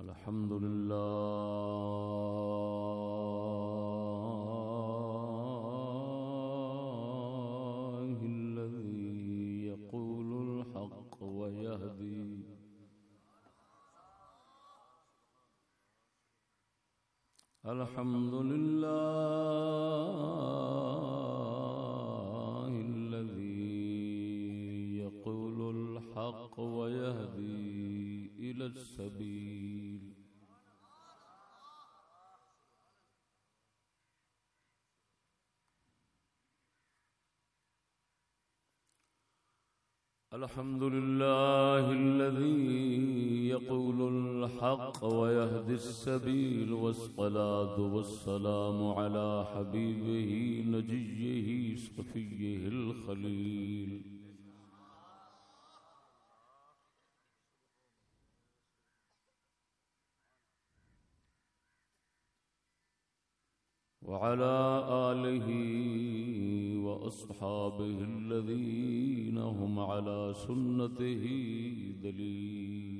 الحمد لله. ويهدي السبيل والصلاة والسلام على حبيبه نجيه صفيه الخليل. وعلى آله وأصحابه الذين هم على سنته دليل.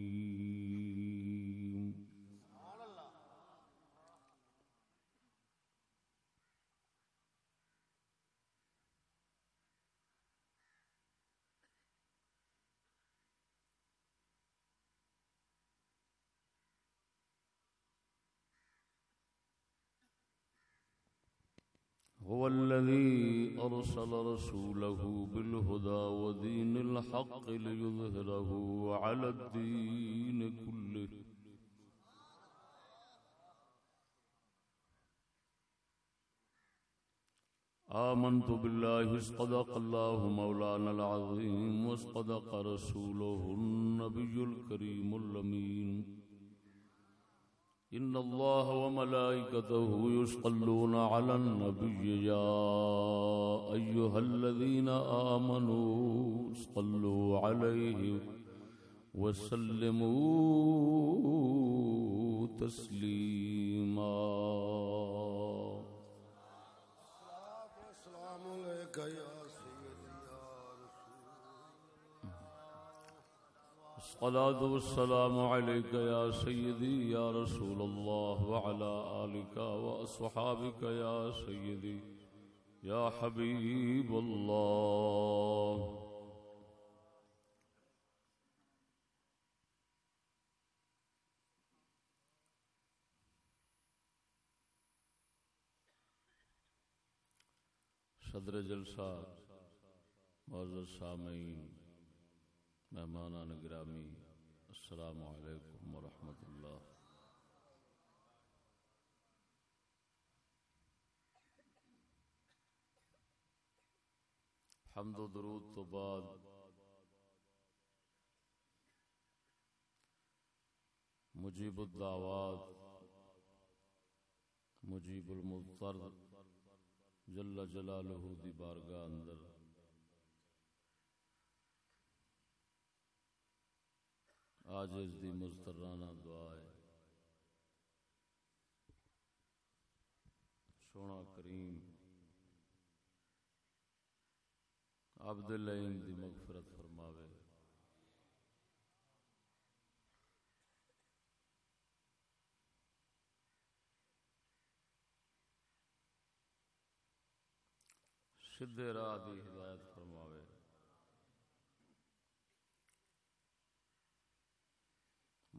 هو الذي أرسل رسوله بالهدى ودين الحق ليظهره على الدين كله. آمنت بالله اصطدق الله مولانا العظيم واصطدق رسوله النبي الكريم الأمين. إن الله وملائكته يصلون على النبي يا أيها الذين آمنوا صلوا عليه وسلموا تسليما السلام عليك يا الصلاة والسلام عليك يا سيدي يا رسول الله وعلى آلك وأصحابك يا سيدي يا حبيب الله. صدر جلسہ معزز سامعین مہمان گرامی، السلام علیکم ورحمۃ اللہ۔ حمد و درود تو بعد مجیب الدعوات، مجیب المضطر جل جلالہ دی بارگاہ اندر۔ آجز دی مزدرانہ دعا ہے۔ سونا کریم، عبد العین دی مغفرت فرماوے۔ سدھے راہ دی ہدایت فرماوے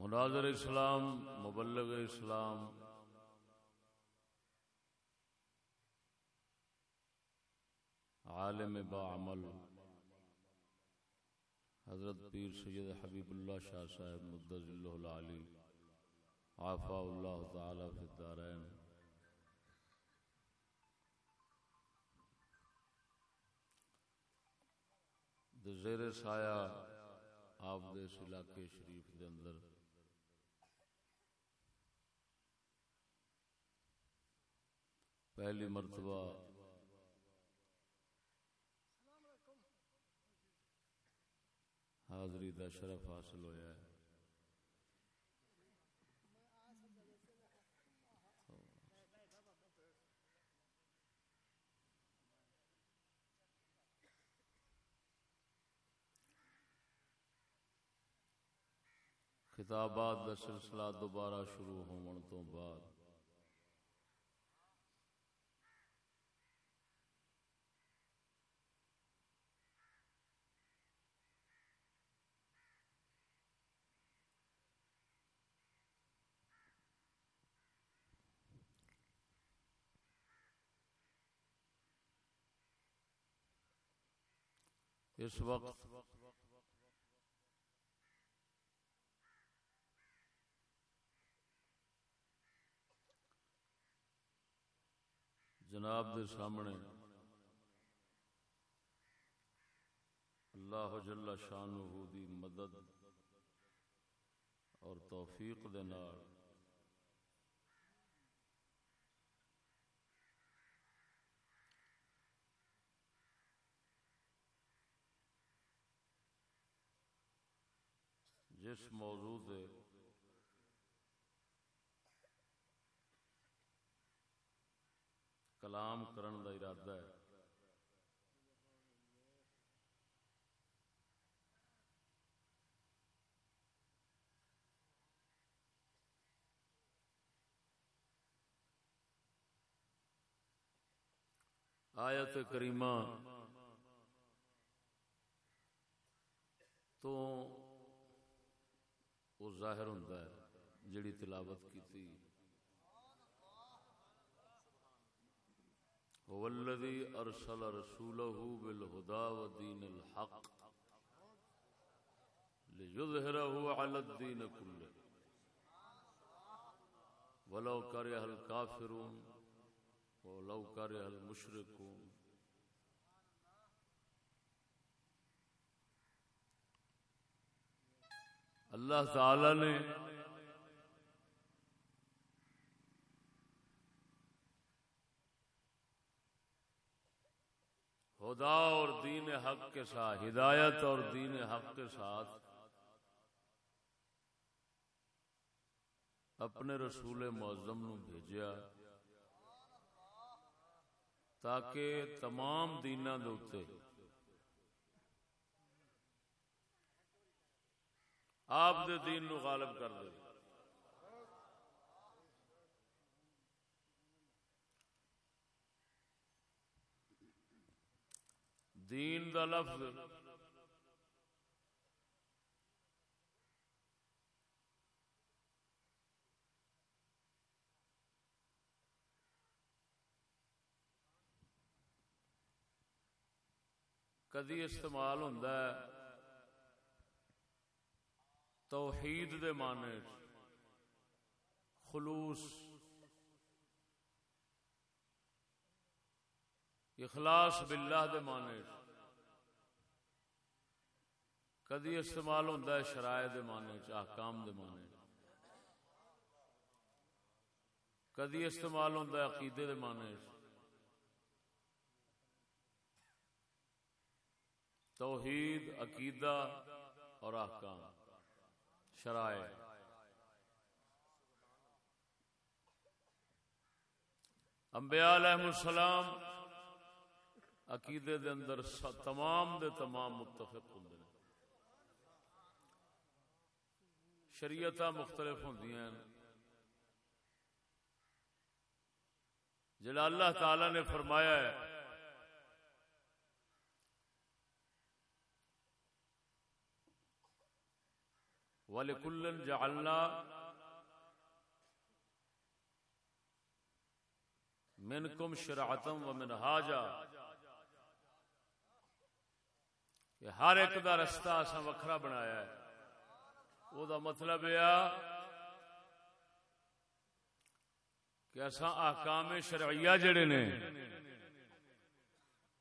مناظر اسلام، مبلغ اسلام۔ عالم بعمل حضرت پیر سید حبیب اللہ شاہ صاحب مدض اللہ العلی عافا اللہ تعالی فی الدارین۔ زیر سایہ آپ دے اس علاقے شریف دے اندر۔ پہلی مرتبہ۔ حاضری دا شرف حاصل ہویا ہے۔ خطابات دا سلسلہ دوبارہ شروع ہون تو بعد۔ اس وقت جناب دے سامنے اللہ جل شانہ دی مدد اور توفیق دے نال جس موضوع دے کلام کرن دا ارادہ ہے۔ آیت کریمہ تو وہ ظاہر ہوتا ہے جڑی تلاوت کی تھی هو الذي ارسل رسوله بالهدى ودين الحق ليظهره على الدين كله ولو كره الكافرون، ولو كره المشركون اللہ تعالی نے خدا اور دین حق کے ساتھ، ہدایت اور دین حق کے ساتھ اپنے رسول معظم نو بھیجیا تاکہ تمام دینا دے آپ دے دین نو غالب کر دے۔ دین دا لفظ۔ کدی استعمال ہوتا ہے توحید دے معنی خلوص، اخلاص باللہ دے معنی کدی استعمال ہوتا ہے شرائع دے معنی احکام دے معنی کدی استعمال ہوتا ہے عقیدے دے معنی توحید، عقیدہ اور احکام۔ شرائع۔ انبیاء علیہ السلام عقیدے دے اندر تمام دے تمام متفق ہوں شریعت مختلف ہوں جڑا اللہ تعالی نے فرمایا ہے وَلِكُلٍّ جَعَلْنَا منکم شرعتم و منہاجا۔ کہ ہر ایک دا رستہ اسا وکھرا بنایا ہے۔ او دا مطلب یہ کہ اسا احکام شرعیہ جڑے نے،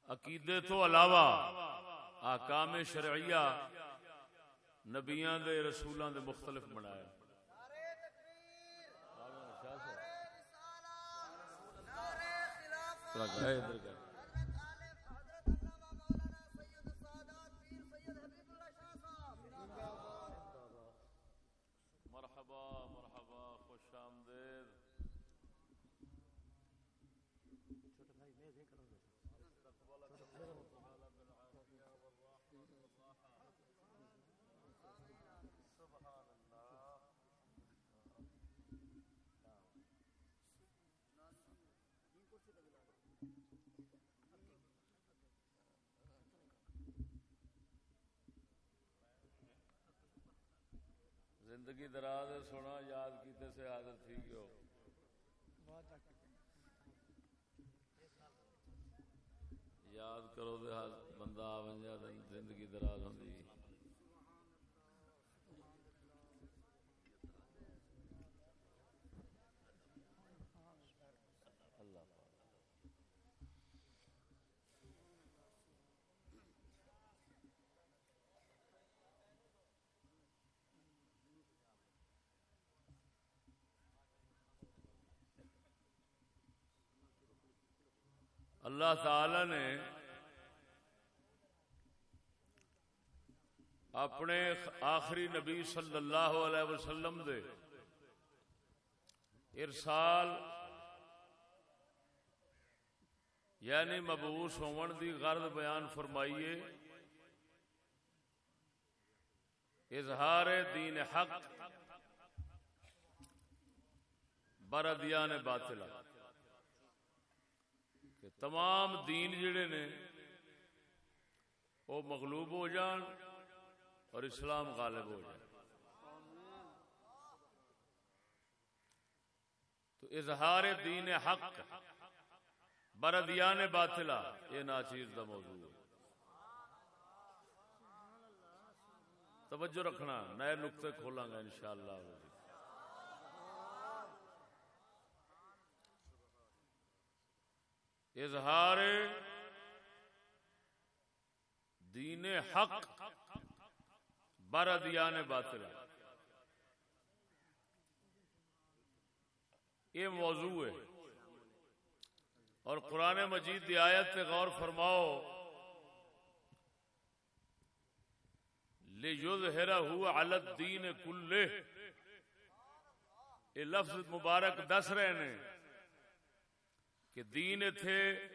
عقیدے تو علاوہ احکام شرعیہ نبیاں دے رسولاں دے مختلف بنایا۔ ادھر زندگی دراز ہے، سونا، یاد کیتے سے حاضر تھی گیو۔ یاد کرو دے بندہ آ زندگی دراز ہوندی اللہ تعالی نے اپنے آخری نبی صلی اللہ علیہ وسلم دے ارسال یعنی مبوس ہون دی غرض بیان فرمائیے۔ اظہار دین حق بردیان باطلہ کہ تمام دین جڑے نے، وہ مغلوب ہو جان اور اسلام غالب ہو جائے تو اظہار دین حق، بردیان باطلا یہ ناچیز کا موضوع ہے۔ توجہ رکھنا، نئے نقطے کھولاں گا انشاءاللہ۔ اظہار دین حق بارہ دیان باطل. یہ موضوع ہے اور قرآن مجید کی آیت پہ غور فرماؤ. لے ہیرا ہوا الت دین کلے یہ لفظ مبارک دس رہے ہیں. کہ دین اتھے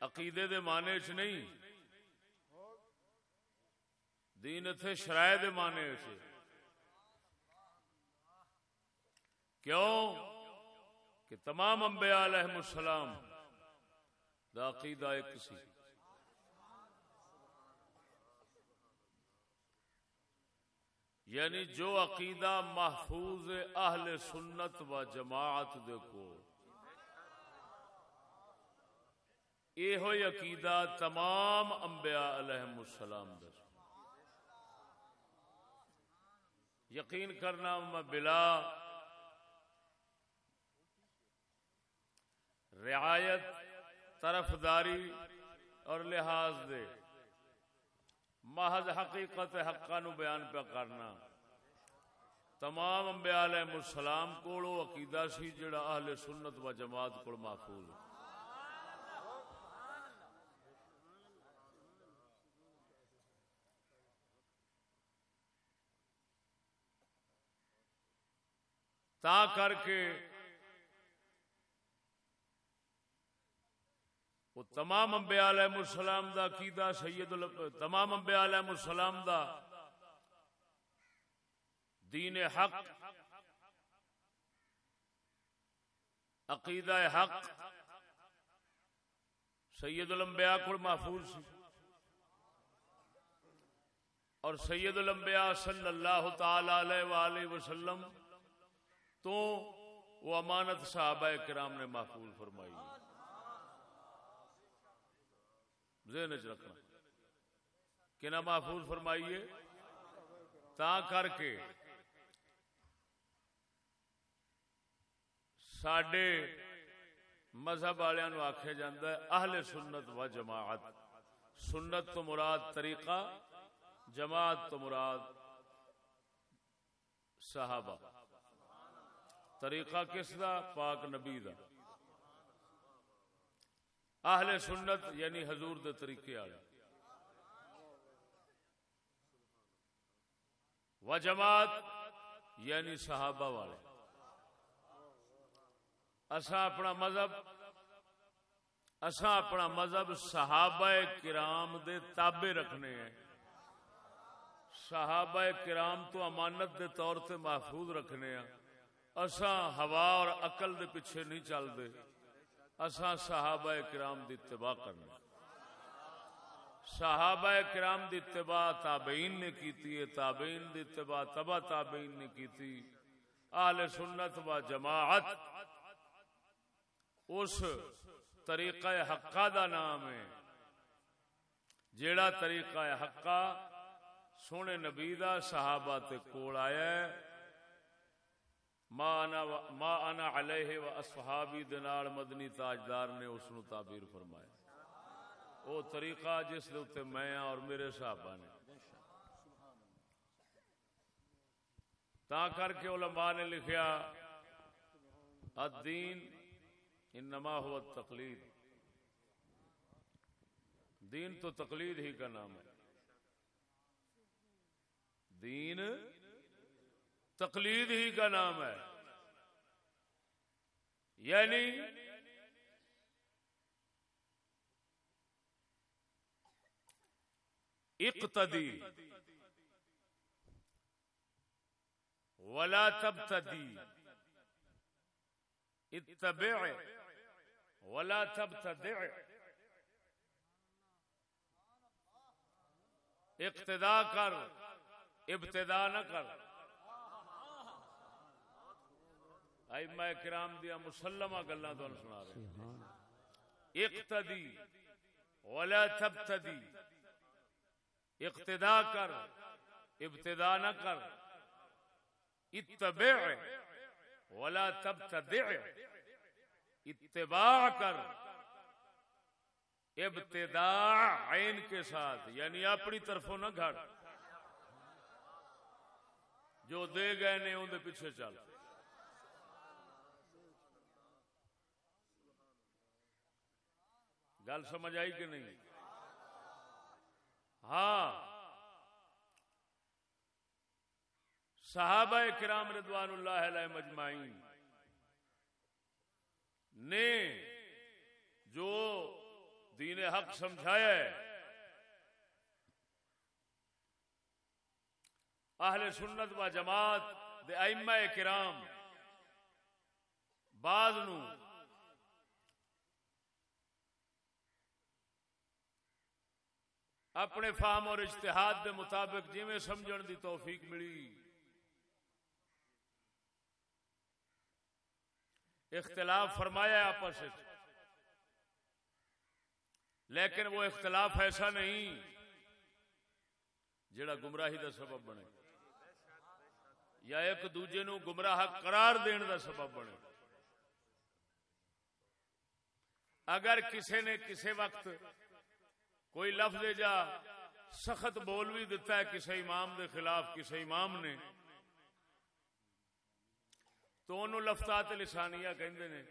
عقیدے دے معنی چ نہیں۔ دین اتھے شرائع دے معنی چ کیوں؟ کہ تمام انبیاء علیہ السلام دا عقیدہ ایک سی۔ یعنی جو عقیدہ محفوظ اہل سنت و جماعت دے کو یہ ہوئی عقیدہ تمام انبیاء علیہ السلام در یقین کرنا میں بلا رعایت طرفداری اور لحاظ دے۔ محض حقیقت حقا نو بیان پہ کرنا۔ تمام انبیاء علیہ السلام کو عقیدہ سی جڑا اہل سنت و جماعت کو محفوظ تا کر کے وہ تمام انبیاء علیہ السلام دا عقیدہ سید تمام انبیاء علیہ السلام دا دین حق، عقیدہ حق سید الانبیاء کو محفوظ سی۔ اور سید الانبیاء صلی اللہ تعالی علیہ وآلہ وسلم تو وہ امانت صحابہ کرام نے محفوظ فرمائی ذہن رکھنا۔ کہ نہ محفوظ فرمائیے، تا کر کے سڈے مذہب والوں آخیا جا اہل سنت و جماعت۔ سنت تو مراد طریقہ، جماعت تو مراد صحابہ۔ طریقہ کس دا؟ پاک نبی دا۔ اہل سنت یعنی حضور دے طریقے والے۔ و جماعت یعنی صحابہ والے۔ اسا اپنا مذہب اسا اپنا مذہب صحابہ کرام دے تابے رکھنے ہیں۔ صحابہ کرام تو امانت دے طور سے محفوظ رکھنے ہیں۔ اساں ہوا اور عقل دے پیچھے نہیں چلتے اساں صحابہ کرام دی اتباع کرنا۔ صحابہ کرام دی اتباع تابعین نے کیتی ہے، تابعین دی اتباع تبا تابعین نے کیتی۔ اہل سنت و جماعت اس طریقہ حقہ دا نام ہے۔ جیڑا طریقہ حقہ سونے نبی دا صحابہ تے کول آیا ہے ما انا علیہ و اصحابی دنال مدنی تاجدار نے اس نو تعبیر فرمایا۔ وہ طریقہ جس دے اتنے میں ہاں اور میرے صحابہ نے۔ تا کر کے علماء نے لکھیا، الدین انما ہوا تقلید دین تو تقلید ہی کا نام ہے۔ دین تقلید ہی کا نام ہے۔ یعنی اقتدی۔ ولا تبتدی۔ اتبع۔ ولا تبتدع۔ اقتدا کر، ابتدا نہ کر۔ آئی میں کرام دیا مسلمہ گلا تو سنا رہے اقتدی، ولا تبتدی، اقتدا کر، ابتدا نہ کر، اتبع، ولا تبتدع، اتباع کر ابتداء عین کے ساتھ یعنی اپنی طرفوں نہ گھڑ۔ جو دے گئے نے اندر پیچھے چل۔ گل سمجھ آئی کہ نہیں؟ ہاں۔ صحابہ کرام رضوان اللہ علیہ مجمعین نے جو دین حق سمجھایا ہے، اہل سنت و جماعت، دے ائمہ کرام، بعض نو اپنے فام اور اجتہاد دے مطابق جی میں سمجھن دی توفیق ملی۔ اختلاف فرمایا آپس لیکن وہ اختلاف ایسا نہیں جڑا گمراہی دا سبب بنے۔ یا ایک دوجے نو گمراہ قرار دین دا سبب بنے۔ اگر کسی نے کسی وقت کوئی لفظ جا، سخت بول بھی دیتا ہے کسی امام دے خلاف کسی امام نے۔ تو انہوں لفتات لسانیہ کہندے نے۔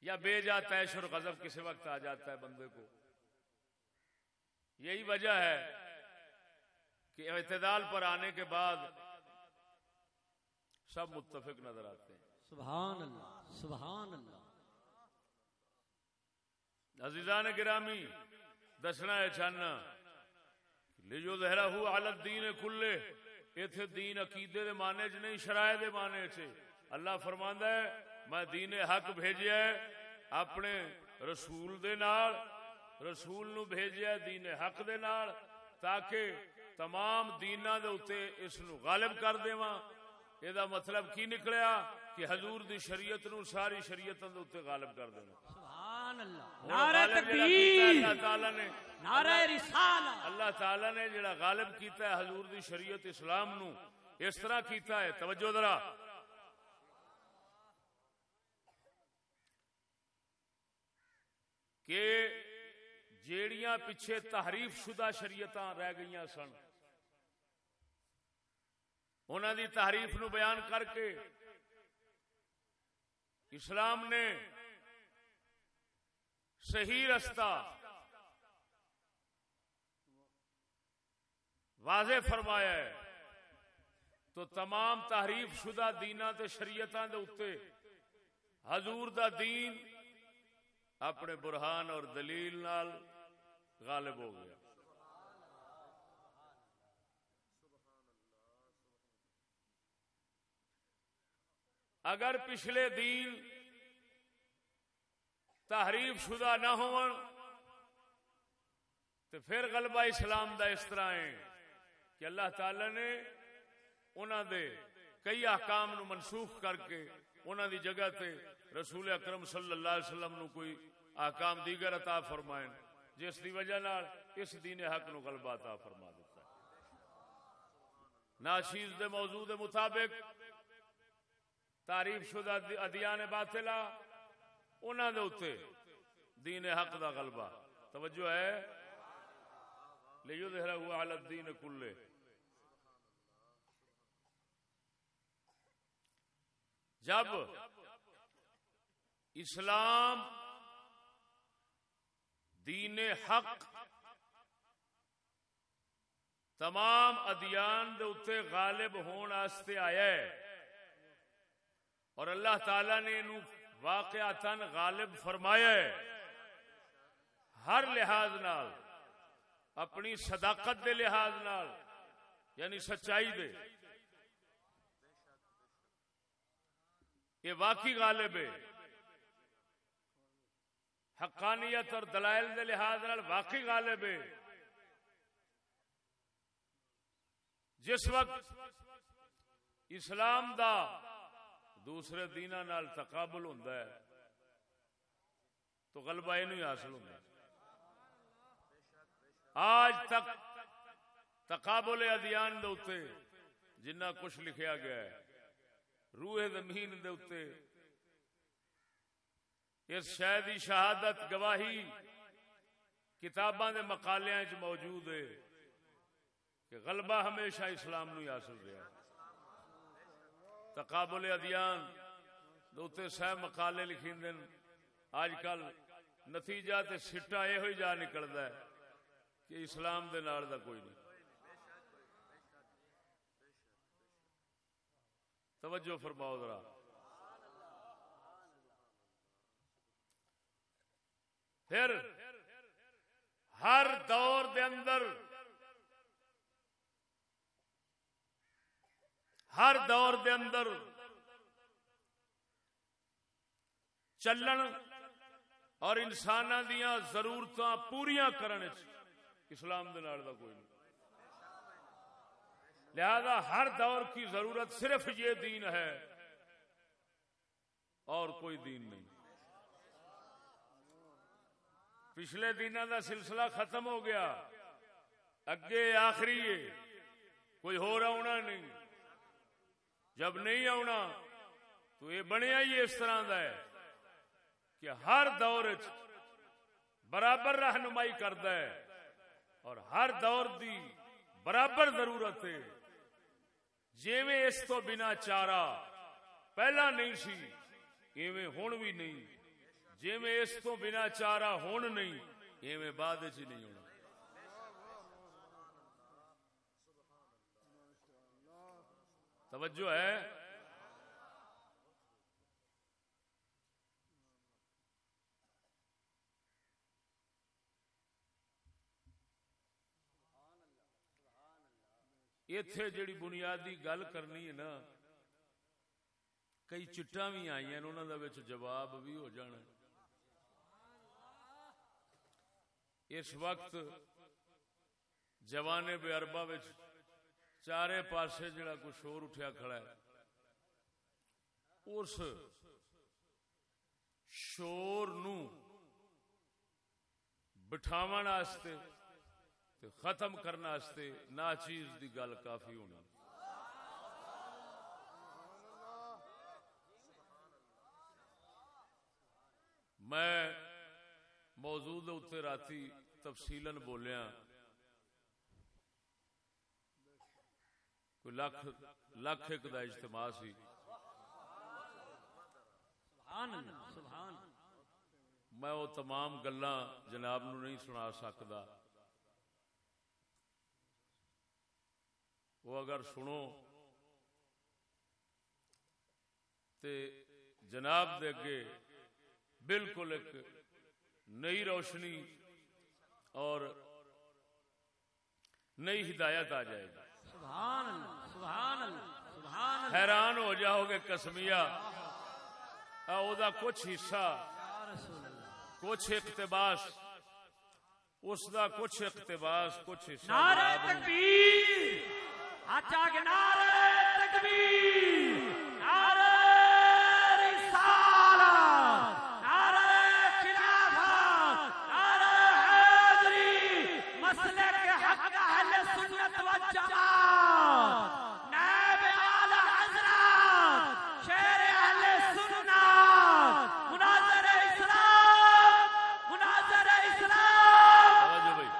یا بے جا تیش اور غضب کسی وقت آ جاتا ہے بندے کو۔ یہی وجہ ہے کہ اعتدال پر آنے کے بعد سب متفق نظر آتے ہیں۔ سبحان اللہ سبحان اللہ۔ عزیزان گرامی، دسنا ہے چاننا لیجو دہرا ہو عالت دین کلے، ایتھے دین عقیدے دے مانے چ نہیں، شرائع دے مانے چ اللہ فرماندا ہے، میں دین حق بھیجیا ہے، اپنے رسول دے نال، رسول نو بھیجیا ہے دین حق دے نال، تاکہ تمام دینا دے اوتے اس نو غالب کر دیواں۔ اے دا مطلب کی نکلیا؟ کہ حضور دی شریعت نو، ساری شریعت دے اوتے غالب کر دینا سبحان نعرہ تکبیر. اللہ تعالی نے نعرہ رسالہ. اللہ تعالی نے جڑا غالب کیتا ہے حضور دی شریعت اسلام نو اس طرح کیتا ہے. توجہ ذرا. کہ جیڑیاں پیچھے تحریف شدہ شریعتاں رہ گئیاں سن انہاں دی تحریف نو بیان کر کے اسلام نے صحیح رستہ۔ واضح فرمایا ہے۔ تو تمام تحریف شدہ دینا تے شریعتاں دے اتے حضور دا دین اپنے برہان اور دلیل نال غالب ہو گیا۔ اگر پچھلے دین تحریف شدہ نہ ہون۔ تے پھر غلبہ اسلام دا اس طرح ہے کہ اللہ تعالی نے انہوں دے کئی احکام نو منسوخ کر کے انہوں دی جگہ تے رسول اکرم صلی اللہ علیہ وسلم نو کوئی احکام دیگر عطا فرمائیں جس دی وجہ نال اس دین حق نو غلبہ عطا فرما دیتا ہے۔ ناشیز دے موضوع دے مطابق تعریف شدہ ادیان باطلہ انہوں دے اتے دین حق دا غلبہ۔ توجہ ہے۔ لیظہرہ ہوا علی الدین کلے۔ جب اسلام دین حق تمام ادیان دے اتے غالب ہون آستے آیا ہے اور اللہ تعالی نے انہوں واقعاتاً غالب فرمایا ہے ہر لحاظ نال، اپنی صداقت دے لحاظ نال یعنی سچائی دے۔ یہ واقعی غالب ہے۔ حقانیت اور دلائل دے لحاظ نال واقعی غالب ہے۔ جس وقت اسلام دا دوسرے دینا نال تقابل ہوتا ہے تو غلبہ یہ نہیں حاصل ہوتا آج تک تقابل ادیان دے جنہ کچھ لکھیا گیا ہے، روح زمین دے اس شہدی شہادت گواہی کتاباں دے مقالیاں چ موجود ہے کہ غلبہ ہمیشہ اسلام نو حاصل رہا تقابل ادیان دوتے سہ مقالے لکھیں دن۔ آج کل نتیجہ تے سٹا یہ ہوئی جا نکلدا ہے کہ اسلام دے نال دا کوئی نہیں۔ توجہ فرماؤ ذرا۔ پھر ہر دور دے اندر ہر دور دے اندر چلن اور انسان دیا ضرورت پوریا کرنے اسلام دے نال دا کوئی نہیں۔ لہذا ہر دور کی ضرورت صرف یہ دین ہے اور کوئی دین نہیں۔ پچھلے دنوں کا سلسلہ ختم ہو گیا۔ اگے آخری ہے۔ کوئی ہو آنا نہیں۔ جب نہیں آنا تو یہ بنیا ہی اس طرح کا ہے کہ ہر دور برابر رہنمائی کرد ہے اور ہر دور دی برابر ضرورت ہے۔ جیویں اس تو بنا چارہ پہلا نہیں سی، ایویں ہون بھی نہیں۔ جیویں اس تو بنا چارہ ہون نہیں، ایویں بعد چ نہیں ہونا توجہ ہے۔ اتے جڑی بنیادی گل کرنی ہے نا، کئی چٹا بھی آئی ہیں، انہوں کا جواب بھی ہو جانا۔ اس وقت جوانے بے اربا چارے پاسے جڑا کوئی شور اٹھیا کھڑا ہے اس شور نو بٹھاو واسطے تے ختم کرنے واسطے نا چیز دی گل کافی ہونی میں موجود اتنے راتی تفصیل بولیا کوئی لکھ لکھ ایک دا اجتماع سی۔ میں وہ تمام گلاں جناب نو نہیں سنا سکتا وہ اگر سنو تے جناب دے اگے بالکل ایک نئی روشنی اور نئی ہدایت آ جائے گی۔ سبحان اللہ سبحان اللہ سبحان اللہ۔ حیران ہو جاؤ گے کسمیا کچھ حصہ۔ کچھ اقتباس۔ اس دا کچھ اقتباس کچھ حصہ۔ نعرہ تکبیر۔ آچا کے نعرہ تکبیر نعرہ رسالت نعرہ خلافت نعرہ حیدری مسلک حق اہل سنت و جماعت نائب اعلی حضرت شیر اہل سنت مناظر اسلام مناظر اسلام توجہ بھائی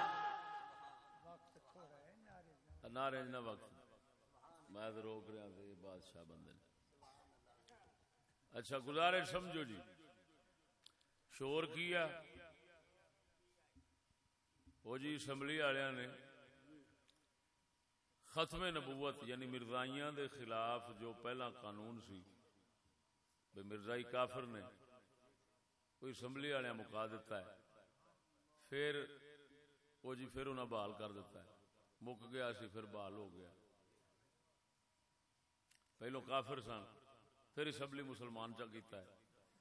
نہ رہنا وقت میں تو روک رہا تھا یہ بادشاہ بندے اچھا گزارش سمجھو جی۔ شور کیا؟ وہ جی اسمبلی والوں نے ختم نبوت یعنی مرزائیاں دے خلاف جو پہلا قانون سی بے مرزائی کافر نے کوئی اسمبلی والے مکا دیتا ہے۔ پھر وہ جی پھر انہیں بحال کر دیتا ہے۔ مک گیا سی، پھر بحال ہو گیا۔ پہلو کافر سن، پھر اسمبلی مسلمان چا ہے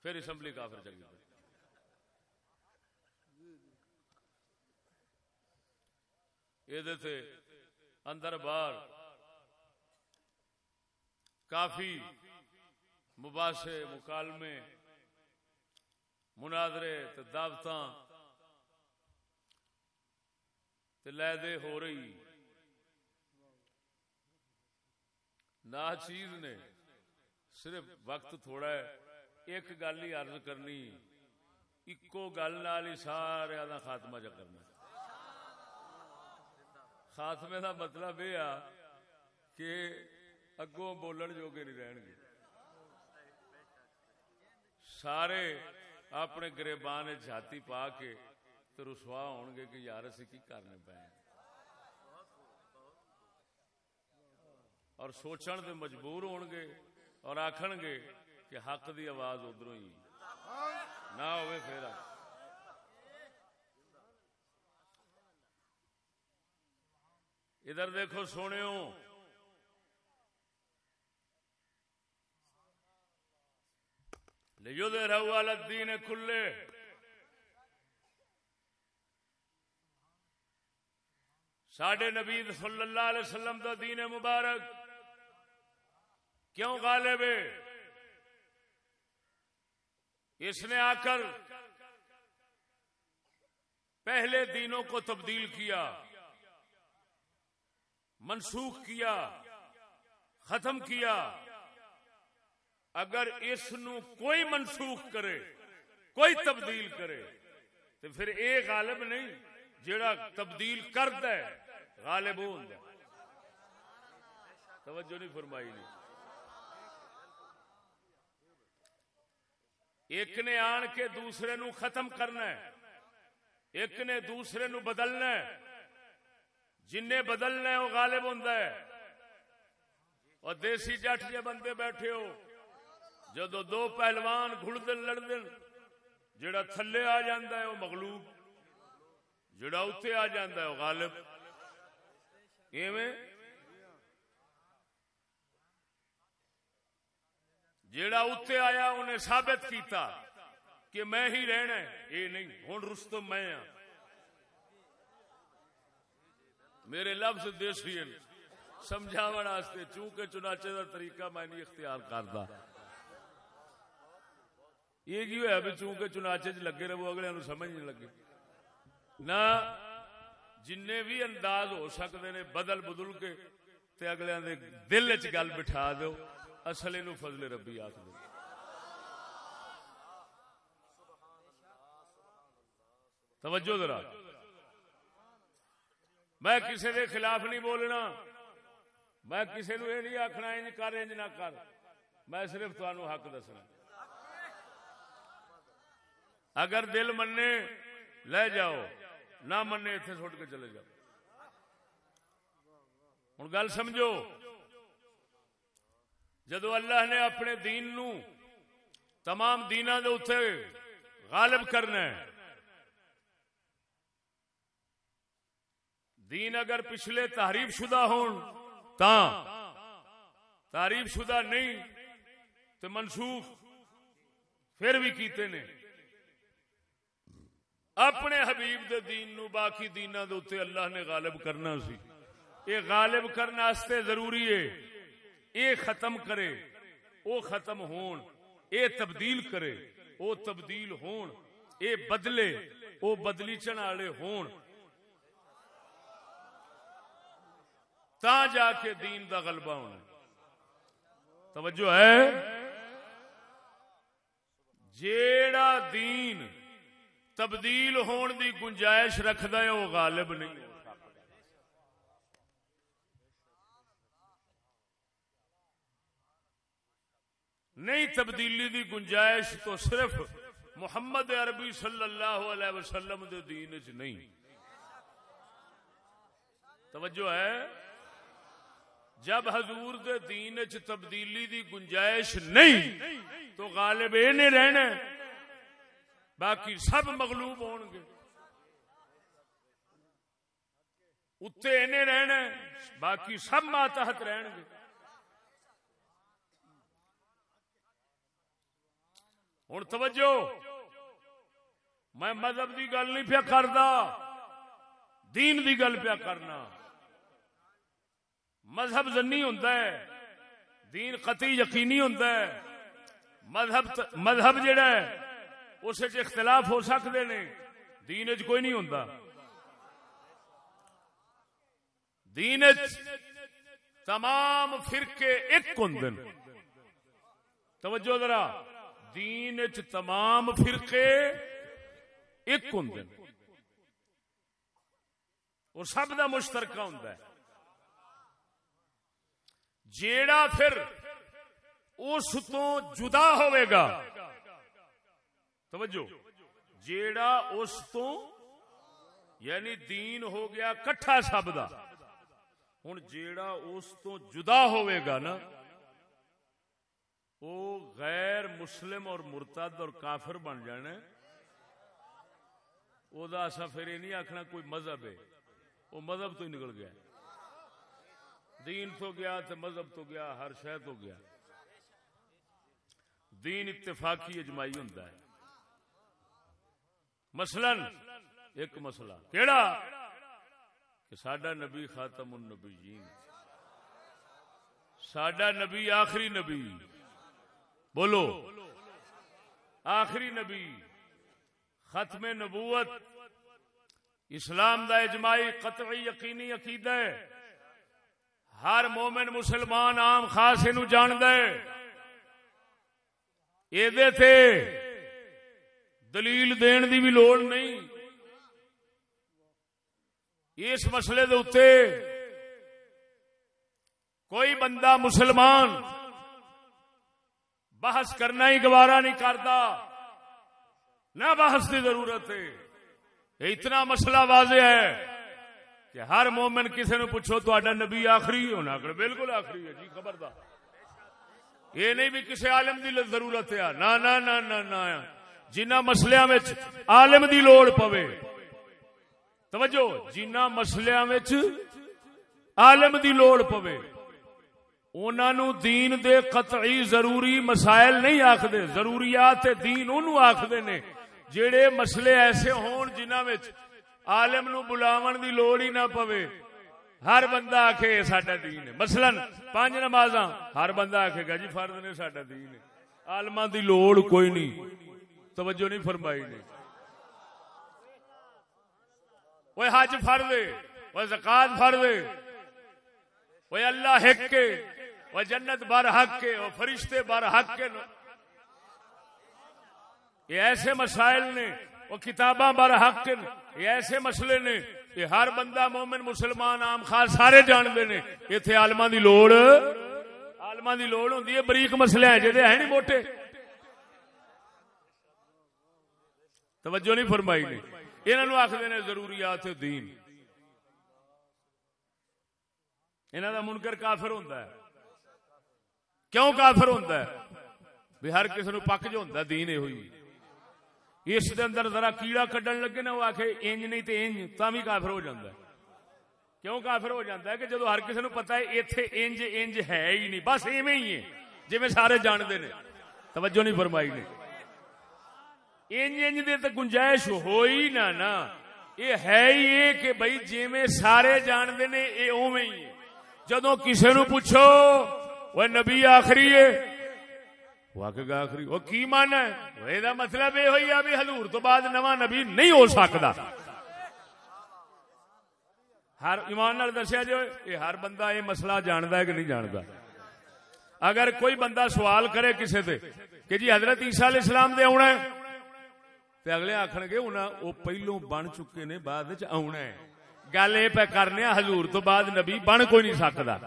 پھر اسمبلی کافر چا ہے یہ اندر باہر کافی مباحثے، مکالمے، مناظرے تے لے دے ہو رہی۔ رہی نا چیز نے۔ صرف وقت تھوڑا ہے۔ ایک گل ہی عرض کرنی۔ اکو گل نال ہی سارے دا خاتمہ جا کرنا۔ خاتمے دا مطلب یہ آ کہ اگوں بولن جوگے نہیں رہن گے۔ سارے اپنے گریبان جاتی پا کے تو رسوا ہون گے کہ یار اسی کی کرنے پے اور سوچن دے مجبور ہون گے اور آکھن گے کہ حق دی آواز ادھروں ہی۔ نہ ہوئے پھر۔ ادھر دیکھو سونےو لیظہرہ علی الدین کلے۔ ساڈے نبی صلی اللہ علیہ وسلم دا دین مبارک۔ کیوں غالب ہے؟ اس نے آ کر پہلے دینوں کو تبدیل کیا، منسوخ کیا، ختم کیا۔ اگر اس نو کوئی منسوخ کرے، کوئی تبدیل کرے، تو پھر اے غالب نہیں جڑا تبدیل کرد ہے غالب وہ توجہ نہیں فرمائی نہیں۔ ایک نے آن کے دوسرے نو ختم کرنا ہے۔ ایک نے دوسرے نو بدلنا ہے۔ جن نے بدلنا ہے، وہ غالب ہوندا ہے۔ اور دیسی جٹ جے بندے بیٹھے ہو، جدو دو پہلوان گھڑدن لڑدن جڑا تھلے آ جاندا ہے، وہ مغلوب۔ جڑا اتنے آ جاندا ہے، وہ غالب۔ ایویں جیڑا اتنے آیا انہیں ثابت کیتا کہ میں ہی رہنا ہے، اے نہیں ہوں رستم میں ہاں۔ میرے لفظ دیسی ہیں۔ واسطے چونکہ چنانچے دا طریقہ میں نہیں اختیار کردا یہ کی ہوا بھی چونکہ چنانچے چ لگے رہو، اگلے نو سمجھ نہیں لگے۔ نہ جن بھی انداز ہو سکتے نے بدل بدل کے تے اگلے دے دل چ گل بٹھا دو اصل نو فضل ربی آخ دو توجہ ذرا۔ میں کسی دے خلاف نہیں بولنا۔ میں کسی نو یہ نہیں آخنا انج کر، انج نہ کر۔ میں صرف تمہوں حق دسنا۔ اگر دل منے، لے جاؤ۔ نہ منے اتنے سٹ کے چلے جاؤ۔ ہوں گل سمجھو؟ جدو اللہ نے اپنے دین نو تمام دینا دے اتنے غالب کرنا ہے، دین اگر پچھلے تحریف شدہ ہون تا تعریف شدہ نہیں تو منسوخ پھر بھی کیتے نے۔ اپنے حبیب دے دین نو باقی دینا دے اتنے اللہ نے غالب کرنا سی۔ یہ غالب کرنے ضروری ہے۔ یہ ختم کرے، او ختم ہون، اے تبدیل کرے، او تبدیل ہون، اے بدلے، او بدلی چن والے ہون۔ تا جا کے دین دا غلبہ ہونا توجہ ہے؟ جیڑا دین تبدیل ہون دی گنجائش رکھدا ہے وہ غالب نہیں ہو سکدا نہیں تبدیلی دی گنجائش تو صرف محمد عربی صلی اللہ علیہ وسلم دے دین چ نہیں۔ توجہ ہے؟ جب حضور دے دین چ تبدیلی دی گنجائش نہیں، تو غالب یہ نہیں رہنا باقی سب مغلوب ہون گے۔ اتنے اینے رہنا باقی سب ماتحت رہن گے۔ ہوں، توجہ! میں مذہب دی گل نہیں پیا کردا، دین دی گل پیا کرنا۔ مذہب زنی ہوتا ہے، دین قطعی یقینی ہوتا ہے۔ مذہب مذہب جڑا ہے، اس اختلاف ہو سکتے نے، دین چ کوئی نہیں ہوتا دین تمام فرقے ایک ہوں توجہ ذرا۔ دین چ تمام فرقے ایک ہوں اور سب کا مشترکہ ہوں جیڑا پھر اس تو جدا ہوئے گا۔ توجہ۔ جیڑا اس تو یعنی دین ہو گیا کٹھا سب دا۔ ہوں جیڑا اس تو جدا ہوئے گا نا وہ غیر مسلم اور مرتد اور کافر بن جانا وہ اصا پھر یہ نہیں آخنا کوئی مذہب ہے۔ وہ مذہب تو ہی نکل گیا۔ دین تو گیا تو مذہب تو گیا، ہر شہ تو گیا۔ دین اتفاقی اجمائی ہوں مثلا ایک مسئلہ، کیڑا؟ کہ سڈا نبی خاتم النبیین سڈا نبی آخری نبی۔ بولو۔ آخری نبی، ختم نبوت، اسلام دا اجماعی قطعی یقینی عقیدہ ہے۔ ہر مومن مسلمان عام خاص یہ جاند یہ دلیل دین دی بھی لوڑ نہیں۔ اس مسئلے دے اتے کوئی بندہ مسلمان بحث کرنا ہی گوارا نہیں کرتا۔ نہ بحث کی ضرورت ہے۔ اتنا مسئلہ واضح ہے کہ ہر مومن کسی نے پوچھو تو نبی آخری ہونا کر بالکل آخری ہے۔ جی خبردار یہ نہیں بھی کسی عالم دی ضرورت ہے۔ نہ نہ نہ نہ نہ۔ جنہ مسلیاں وچ عالم دی لوڑ پوے۔ توجہ، جنہ مسلیاں وچ عالم دی لوڑ پوے۔ انہوں دین دے قطعی ضروری مسائل نہیں آخدے ضروریات دین انہوں آخدے نے۔ جڑے مسئلے ایسے ہون جنہ وچ عالم نو بلاون دی لوڑ ہی نہ پوے، ہر بندہ آکھے ساڈا دین ہے۔ مثلا پانچ نمازاں، ہر بندہ آکھے گا جی فرض نے ساڈا دین ہے۔ عالماں دی لوڑ کوئی نہیں، توجہ نہیں فرمائی نے۔ وہ حج فرض ہے وہ زکات فرض ہے وہ اللہ حق کے وہ جنت بر حق کے، وہ فرشتے بر حق کے یہ ایسے مسائل نے، وہ کتاباں بر حق کے یہ ایسے مسئلے نے یہ ہر بندہ مومن مسلمان عام خاص سارے جانتے نے اتنے آلما دی لوڑ آلما دی لوڑ ہوں بریک مسئلے ہیں جہاں ہے نہیں موٹے۔ توجہ نہیں فرمائی نے۔ انہوں آخر نے ضروریات دین۔ انہوں کا منکر کافر ہوتا ہے۔ کیوں کافر ہوتا ہے؟ بھی ہر کسی نو پک جو ہوتا دین یہ ہوئی اس دے اندر ذرا کیڑا کڈن لگے نا، وہ آخے انج نہیں تے انج تا بھی کافر ہو جاتا ہے۔ کیوں کافر ہو جاتا ہے؟ کہ جدو ہر کسی نو پتا ہے ایتھے انج انج ہے ہی نہیں، بس ایویں ہی ہے جی میں سارے جانتے نے۔ توجہ نہیں فرمائی نے۔ انج انج دے تے گنجائش ہوئی نہ نا یہ ہے ہی یہ کہ بھائی جویں سارے جاندے نے، اے اوویں ہی ہے۔ جدوں کسے نو پوچھو وہ نبی آخری ہے۔ واقع آخری۔ وہ کی مانا ہے؟ یہ مطلب یہ ہوئی بھی حضور تو بعد نواں نبی نہیں ہو سکتا۔ ہر ایمان نال دسیا جو یہ ہر بندہ یہ مسئلہ جانتا ہے کہ نہیں جانتا اگر کوئی بندہ سوال کرے کسے تے کہ جی حضرت عیسیٰ علیہ السلام دے آنا ہے، تے اگلے آخر گے وہ پہلو بن چکے نے، بعد وچ آنا ہے۔ گل یہ پہ کرنے، حضور تو بعد نبی بن کوئی نہیں سکتا۔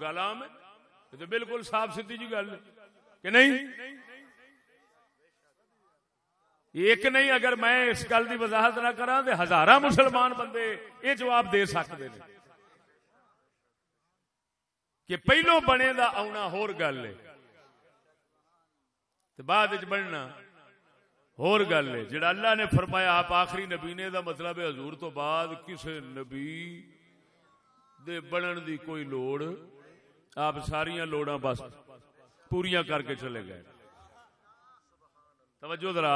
گل عام ہے۔ تو بالکل صاف سیدھی جی گل کہ نہیں؟ ایک نہیں، اگر میں اس گل کی وضاحت نہ کرا تو ہزار مسلمان بندے یہ جواب دے سکتے ہیں کہ پہلو بنے دا آنا ہور گل ہے۔ بعد بننا ہور گل ہے۔ جڑا اللہ نے فرمایا، آپ آخری نبی نے، دا مطلب ہے حضور تو بعد کسے نبی دے بنن دی کوئی لوڑ آپ ساریاں لوڑاں بس پوریاں کر کے چلے گئے۔ توجہ ذرا۔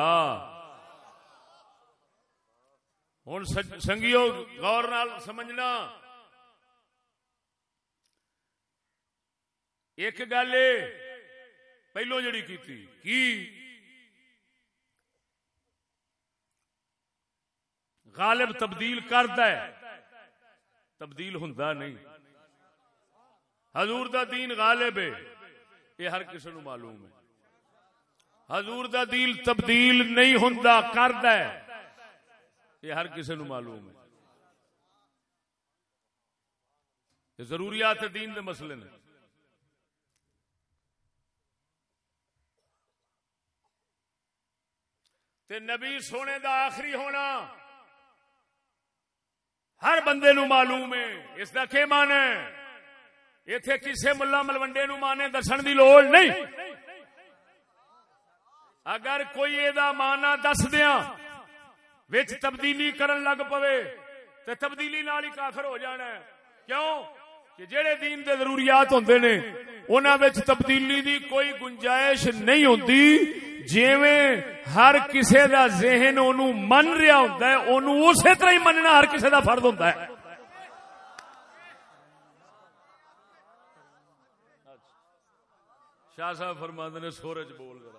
ہوں سنگیو غور نال سمجھنا۔ ایک گل پہلو جڑی کی کی؟ غالب تبدیل کرد تبدیل ہوں نہیں۔ حضور دا دین غالب ہے۔ یہ ہر کسی نو معلوم ہے۔ حضور دا دین تبدیل نہیں ہوں کرد یہ ہر کسی نو معلوم ہے۔ یہ ضروریات دین دے مسئلے نے۔ تے نبی سونے دا آخری ہونا، ہر بندے نو معلوم ہے۔ اس کا کی مان ہے؟ اتے کسی ملا ملوڈے نو مانے دسن دی لوڑ نہیں اگر کوئی یہ مانا دس دیا وچ تبدیلی کرن لگ پوے تے تبدیلی نال ہی کافر ہو جانا ہے کیوں کہ جڑے دین دے ضروریات ہوندے نے انہاں وچ تبدیلی دی کوئی گنجائش نہیں ہوندی جیویں ہر کسے دا ذہن اونوں من رہا ہوندا ہے اونوں اسی طرح ہی مننا ہر کسے دا فرض ہوندا ہے شاہ صاحب فرماندے نے سورج بول ذرا۔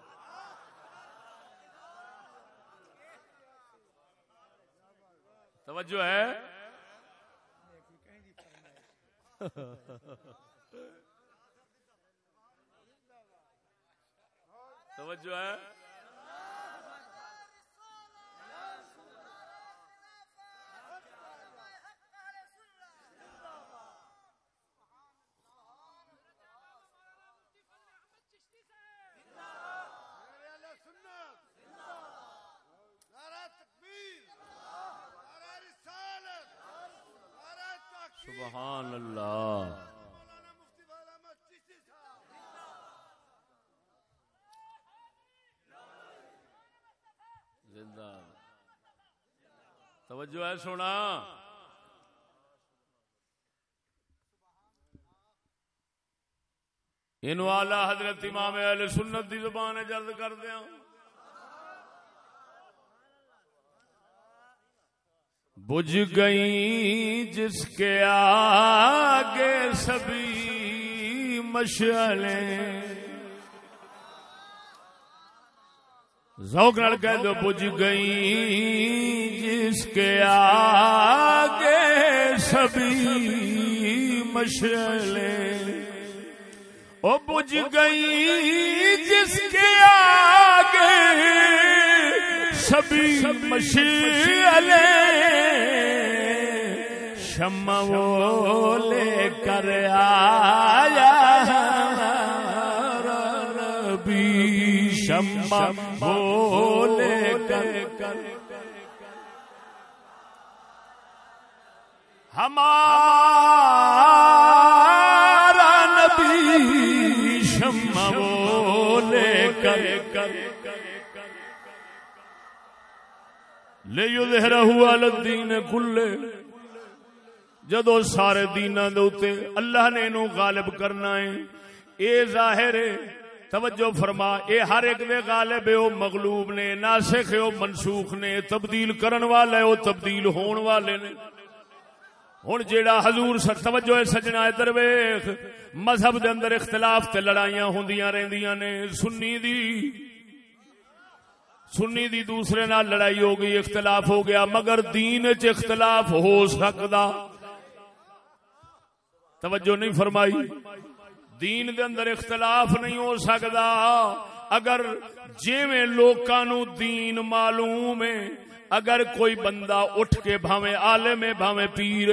توجہ ہے؟ توجہ ہے سبحان اللہ زندہ توجہ ہے، سونا۔ ان والا حضرت امام اہل سنت دی زبان جلد کر دیا بج گئی جس کے آگے سبھی مشعلیں۔ ذوق نال کہہ دو بج گئی جس کے آگے سبھی مشعلیں او بج گئی جس کے آگے سبھی مشعلیں شمع وہ لے کر آیا۔ شمع وہ لے کر۔ ہمارا نبی شمع وہ لے کر۔ لے یظہرہ علی الدین کلے۔ جدو سارے دینا دے اللہ نے انہوں غالب کرنا ہے، اے ظاہر ہے توجہ فرما، اے ہر ایک دے غالب ہے، او مغلوب نے، ناسخ ہے، او منسوخ نے، تبدیل کرن والے، او تبدیل ہون والے نے۔ ہن جیڑا حضور سر توجہ ہے سجنا، ادھر ویکھ۔ مذہب دے اندر اختلاف تے لڑائیاں ہوندیاں رہندیاں نے۔ سنی دی۔ سنی دی دوسرے نال لڑائی ہو گئی، اختلاف ہو گیا، مگر دین چ اختلاف ہو سکدا۔ توجہ نہیں فرمائی۔ دین دے اندر اختلاف نہیں ہو سکدا۔ اگر جویں لوکاں نو دین معلوم ہے، اگر کوئی بندہ اٹھ کے بھاویں عالم ہے، بھاویں پیر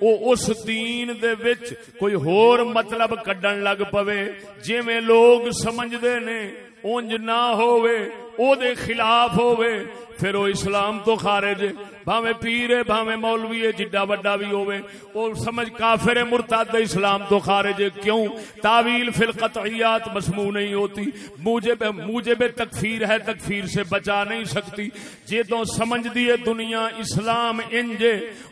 او اس دین دے وچ کوئی ہور مطلب کڈن لگ پوے۔ جویں لوگ سمجھدے نے، اونج نہ ہووے، او دے خلاف ہووے۔ پھر وہ اسلام تو خارج ہے۔ بھاویں پیر ہے، بھاویں مولوی ہے، جڈا بڑا بھی ہوے او سمجھ کافر ہے، مرتد ہے، اسلام تو خارج ہے۔ کیوں؟ تعویل فی القطعیات مسموع نہیں ہوتی۔ موجب موجب تکفیر ہے، تکفیر سے بچا نہیں سکتی۔ جے تو سمجھ دیے دنیا اسلام انج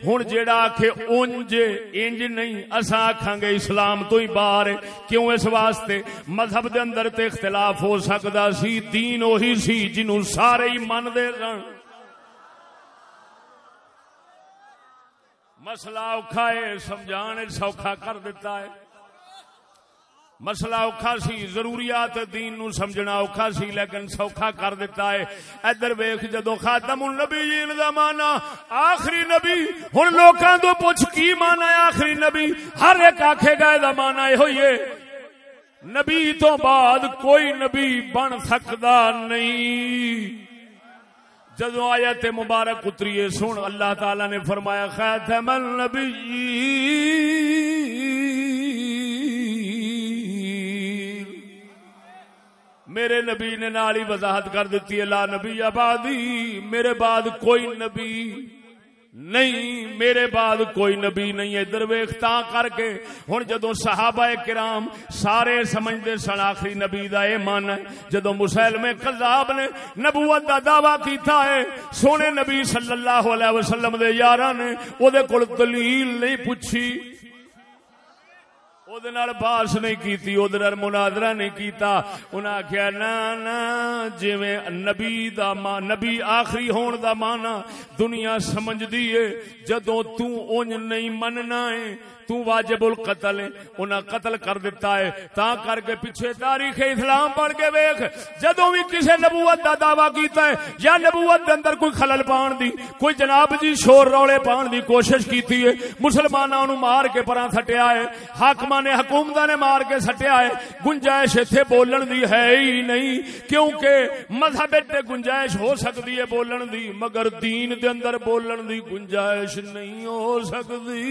ہن جیڑا آکھے اونج انج نہیں۔ اساں آکھاں گے اسلام تو ہی باہر ہے۔ کیوں؟ اس واسطے مذہب دے اندر تے اختلاف ہو سکدا سی، دین وہی سی جنوں سارے ہی من دے سن۔ مسئلہ اوکھا ہے سمجھان سوکھا کر دیتا ہے۔ مسئلہ اوکھا سی، ضروریات دین نو سمجھنا اوکھا سی، لیکن سوکھا کر دیتا ہے۔ ادھر ویخ جدو خاتم النبی دا مانا آخری نبی، ہن لوکاں تو پوچھ کی مانا ہے آخری نبی؟ ہر ایک آکھے گا دا مانا ہے۔ ہوئیے نبی تو بعد کوئی نبی بن سکدا نہیں۔ جدو آیت مبارک اتریے، سن، اللہ تعالی نے فرمایا، خاتم النبی میرے نبی نے نال ہی وضاحت کر دیتی ہے، لا نبی آبادی، میرے بعد کوئی نبی نہیں، میرے بعد کوئی نبی نہیں ادھر ویختا کر کے۔ ہوں جدو صحابہ کرام سارے سمجھتے سن، آخری نبی دا اے من ہے۔ جدو مسلم کذاب نے نبوت دا دعوی کیتا ہے، سونے نبی صلی اللہ علیہ وسلم دے یاراں نے، او دے کول دلیل نہیں پوچھی۔ باس نہیں کیتی ادھر مناظرہ نہیں کیتا انہاں آخیا نا نا جی نبی دا ما نبی آخری ہون دا مانا دنیا سمجھ دیے جدو تو اونج نہیں مننا ہے تو واجب القتل انہاں قتل کر دیتا ہے۔ تا کر کے پیچھے تاریخ اسلام پڑھ کے ویکھ، جدوں بھی کسی نبوت دا دعویٰ کیتا ہے، یا نبوت دے اندر کوئی خلل پان دی، کوئی جناب جی شور رولے پان دی کوشش کیتی ہے، مسلماناں نو مار کے پراں سٹیا ہے، حاکماں نے، حکومتاں نے مار کے سٹیا ہے۔ گنجائش ایتھے بولن دی ہے ہی نہیں، کیونکہ مذہب تے گنجائش ہو سکتی ہے بولن دی، مگر دین دے اندر بولن دی گنجائش نہیں ہو سکتی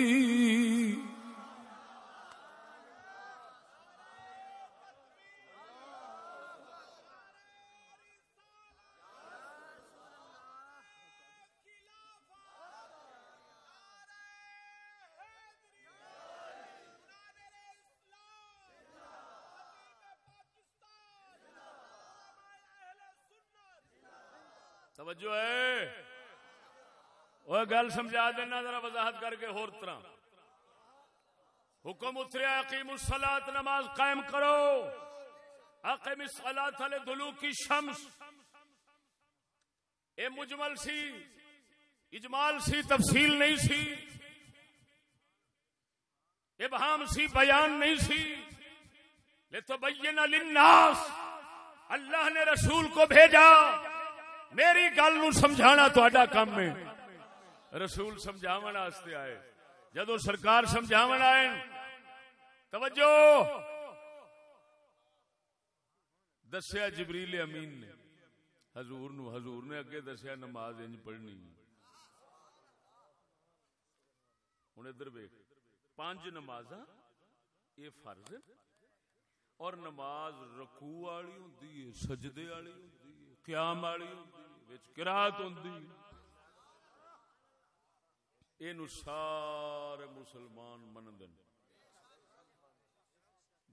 توجہ ہے؟ وہ گل سمجھا دینا، ذرا وضاحت کر کے ہور طرح۔ حکم اتریا عقیم الصلاۃ نماز قائم کرو۔ عقیم الصلاۃ علی دلو کی شمس۔ اے مجمل سی، اجمال سی، تفصیل نہیں سی۔ ابہام سی، بیان نہیں سی۔ لے تو للناس، اللہ نے رسول کو بھیجا۔ میری گل نو سمجھانا تا کام ہے۔ رسول سمجھاو آئے۔ جدو سرکار سمجھاو آئے، توجہ! دسیا جبریل امین نے۔ حضور نو، حضور نے اگے دسیا نماز انج پڑھنی۔ ہوں ادھر ویک پانچ نماز یہ فرض اور نماز رکوع والی ہوں سجدے والی ہوں قیام والی ہوں کراط ہوں یہ سارے مسلمان من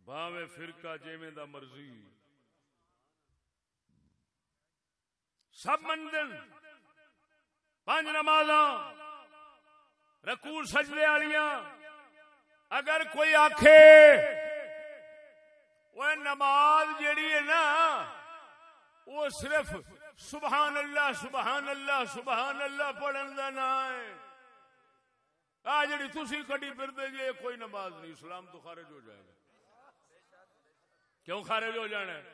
باوے فرقہ جیویں دا مرضی سب من دن پانچ نماز رکوع سجدے والیاں اگر کوئی آکھے وہ نماز جیڑی ہے نا وہ صرف سبحان اللہ سبحان اللہ سبحان اللہ، پڑھن کا نا ہے۔ آ جڑی تھی کڈی پھرتے جی کوئی نماز نہیں، اسلام تو خارج ہو جائے گا۔ کیوں خارج ہو جانا ہے؟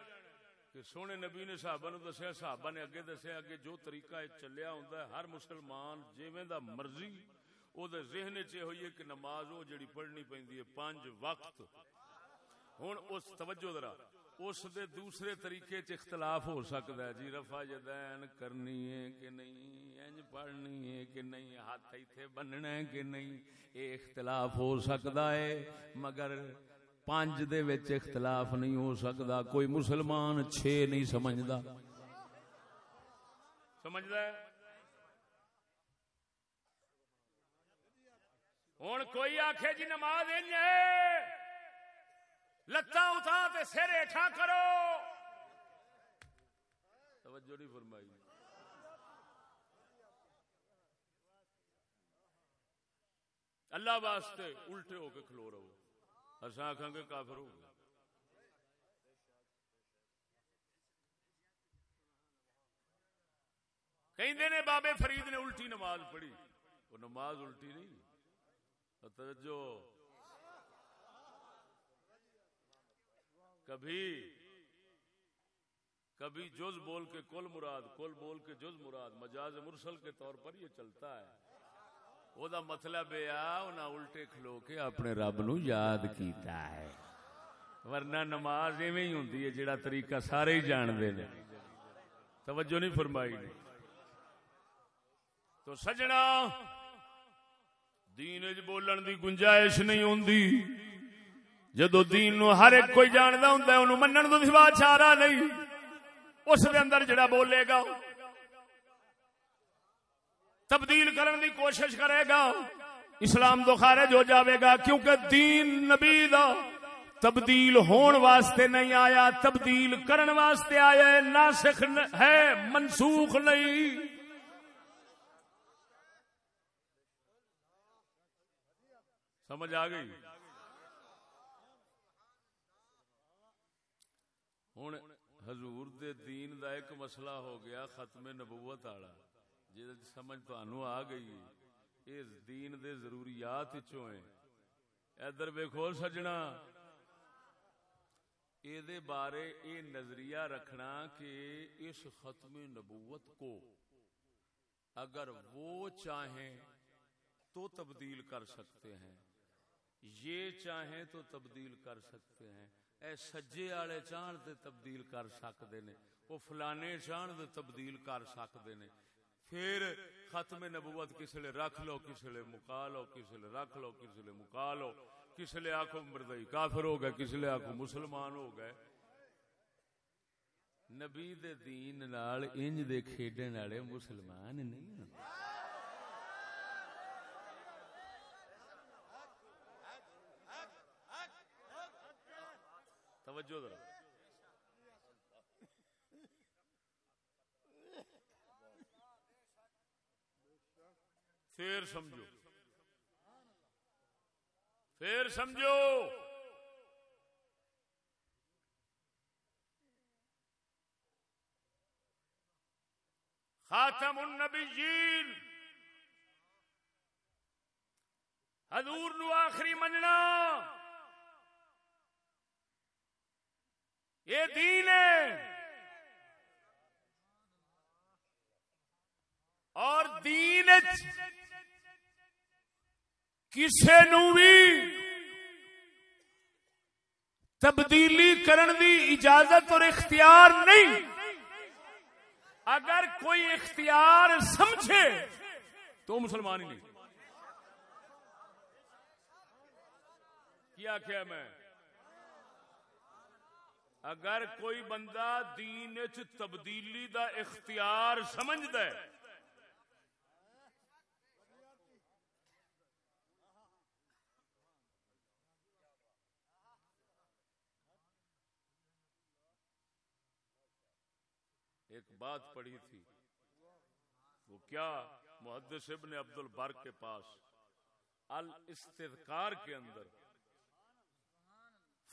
کہ سونے نبی نے صحابہ نو دسیا، صحابہ نے اگے دسیا کہ جو طریقہ چلیا ہوندا ہے، ہر مسلمان جویں دا مرضی، او دے ذہن چ ہوئی ہے کہ نماز او جڑی پڑھنی پیندی ہے پانچ وقت۔ ہن اس توجہ ذرا۔ اس دے دوسرے طریقے چ اختلاف ہو سکتا ہے۔ جی رفع جدین کرنی ہے کہ نہیں؟ انج پڑھنی ہے کہ نہیں؟ ہاتھ ایتھے بننا ہے کہ نہیں؟ اے اختلاف ہو سکتا ہے، مگر پانچ دے وچ اختلاف نہیں ہو سکتا۔ کوئی مسلمان چھ نہیں سمجھدا۔ سمجھدا ہے؟ ہوں کوئی آخے جی نماز ہے۔ لتاں اٹھا تے سر ہیٹھا کرو۔ توجہ نہیں فرمائی۔ اللہ واسطے الٹے ہو کے کھلو رہو۔ اصا آخان گے کافر ہو گیا کہیں نے بابے فرید نے الٹی نماز پڑھی۔ وہ نماز الٹی نہیں۔ توجہ۔ کبھی کبھی جز بول کے کل مراد، کل بول کے جز مراد، مجاز مرسل کے طور پر یہ چلتا ہے۔ وہ دا مطلب ہے انہاں الٹے کھلو کے اپنے رب نو یاد کیتا ہے۔ ورنہ نماز ایویں ہی ہوندی ہے جڑا طریقہ سارے ہی جان دے نے توجہ نہیں فرمائی۔ نے تو سجنا، دین وچ بولن دی گنجائش نہیں ہوندی۔ جدو دین نو ہر ایک کوئی جاندا ہوندا ہے اونوں منن تو سوا چارہ نہیں۔ اس دے اندر جڑا بولے گا، تبدیل کرنے کی کوشش کرے گا، اسلام تو خارج ہو جاوے گا۔ کیونکہ دین نبی دا تبدیل ہون واسطے نہیں آیا، تبدیل کرن واسطے آیا ہے۔ ناسخ ہے، منسوخ نہیں۔ سمجھ آ گئی؟ ہوں حضور دے دین دا ایک مسئلہ ہو گیا ختم نبوت والا جی سمجھ تو آ گئی یہ دین دے ضروریات ہیں ادھر ویکو سجنا یہ بارے یہ نظریہ رکھنا کہ اس ختم نبوت کو اگر وہ چاہیں تو تبدیل کر سکتے ہیں یہ چاہیں تو تبدیل کر سکتے ہیں اے سجے والے چاہن تے تبدیل کر سکتے نے وہ فلانے چاہن تے تبدیل کر سکتے نے۔ پھر ختم نبوت کس لیے رکھ لو کس لیے مکا لو کس لیے رکھ لو کس لیے مکا لو۔ کس لیے آنکھوں مردئی کافر ہو گئے کس لیے آنکھوں مسلمان ہو گئے۔ نبی دے دین نال انج دے کھیڈن والے مسلمان نہیں توجہ ذرا۔ پھر سمجھو۔ پھر سمجھو۔ خاتم النبیین۔ حضور نو آخری مننا۔ یہ دین ہے۔ اور دین کسے نو بھی تبدیلی کرن دی اجازت اور اختیار نہیں۔ اگر کوئی اختیار سمجھے تو مسلمان ہی نہیں۔ کیا کیا میں؟ اگر کوئی بندہ دین چ تبدیلی دا اختیار سمجھتا ہے، ایک بات پڑھی تھی۔ وہ کیا؟ محدث ابن عبد البر کے پاس۔ الاستذکار کے اندر۔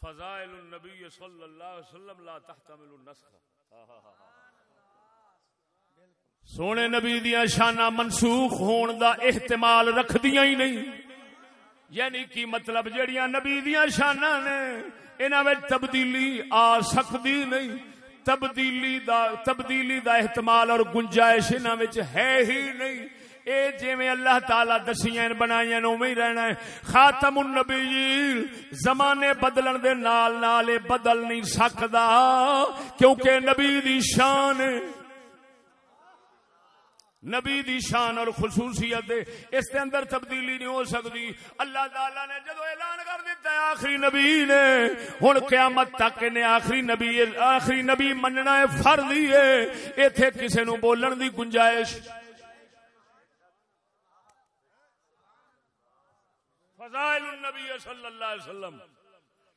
فضائل النبی صلی اللہ علیہ وسلم لا تحتمل النسخ۔ سونے نبی دیا شانہ منسوخ ہون دا احتمال رکھ دیا ہی نہیں۔ یعنی کی مطلب جڑیاں نبی دیا شانہ نے، انہاں وچ تبدیلی آ سکتی نہیں۔ تبدیلی دا تبدیلی دا احتمال اور گنجائش انہاں وچ ہے ہی نہیں۔ اے جویں اللہ تعالی دسیاں بنائیاں نو میں رہنا ہے۔ خاتم النبیین زمانے بدلن دے نال نال اے بدل نہیں سکدا، کیونکہ نبی دی شان نبی دی شان اور خصوصیت دے اس دے اندر تبدیلی نہیں ہو سکتی اللہ تعالی نے جدو اعلان کر دیتا ہے آخری نبی نے، ہن قیامت تک نے آخری نبی آخری نبی مننا ہے، فرض ہی ہے۔ ایتھے کسے نو بولن دی گنجائش۔ فضائل النبی صلی اللہ علیہ وسلم۔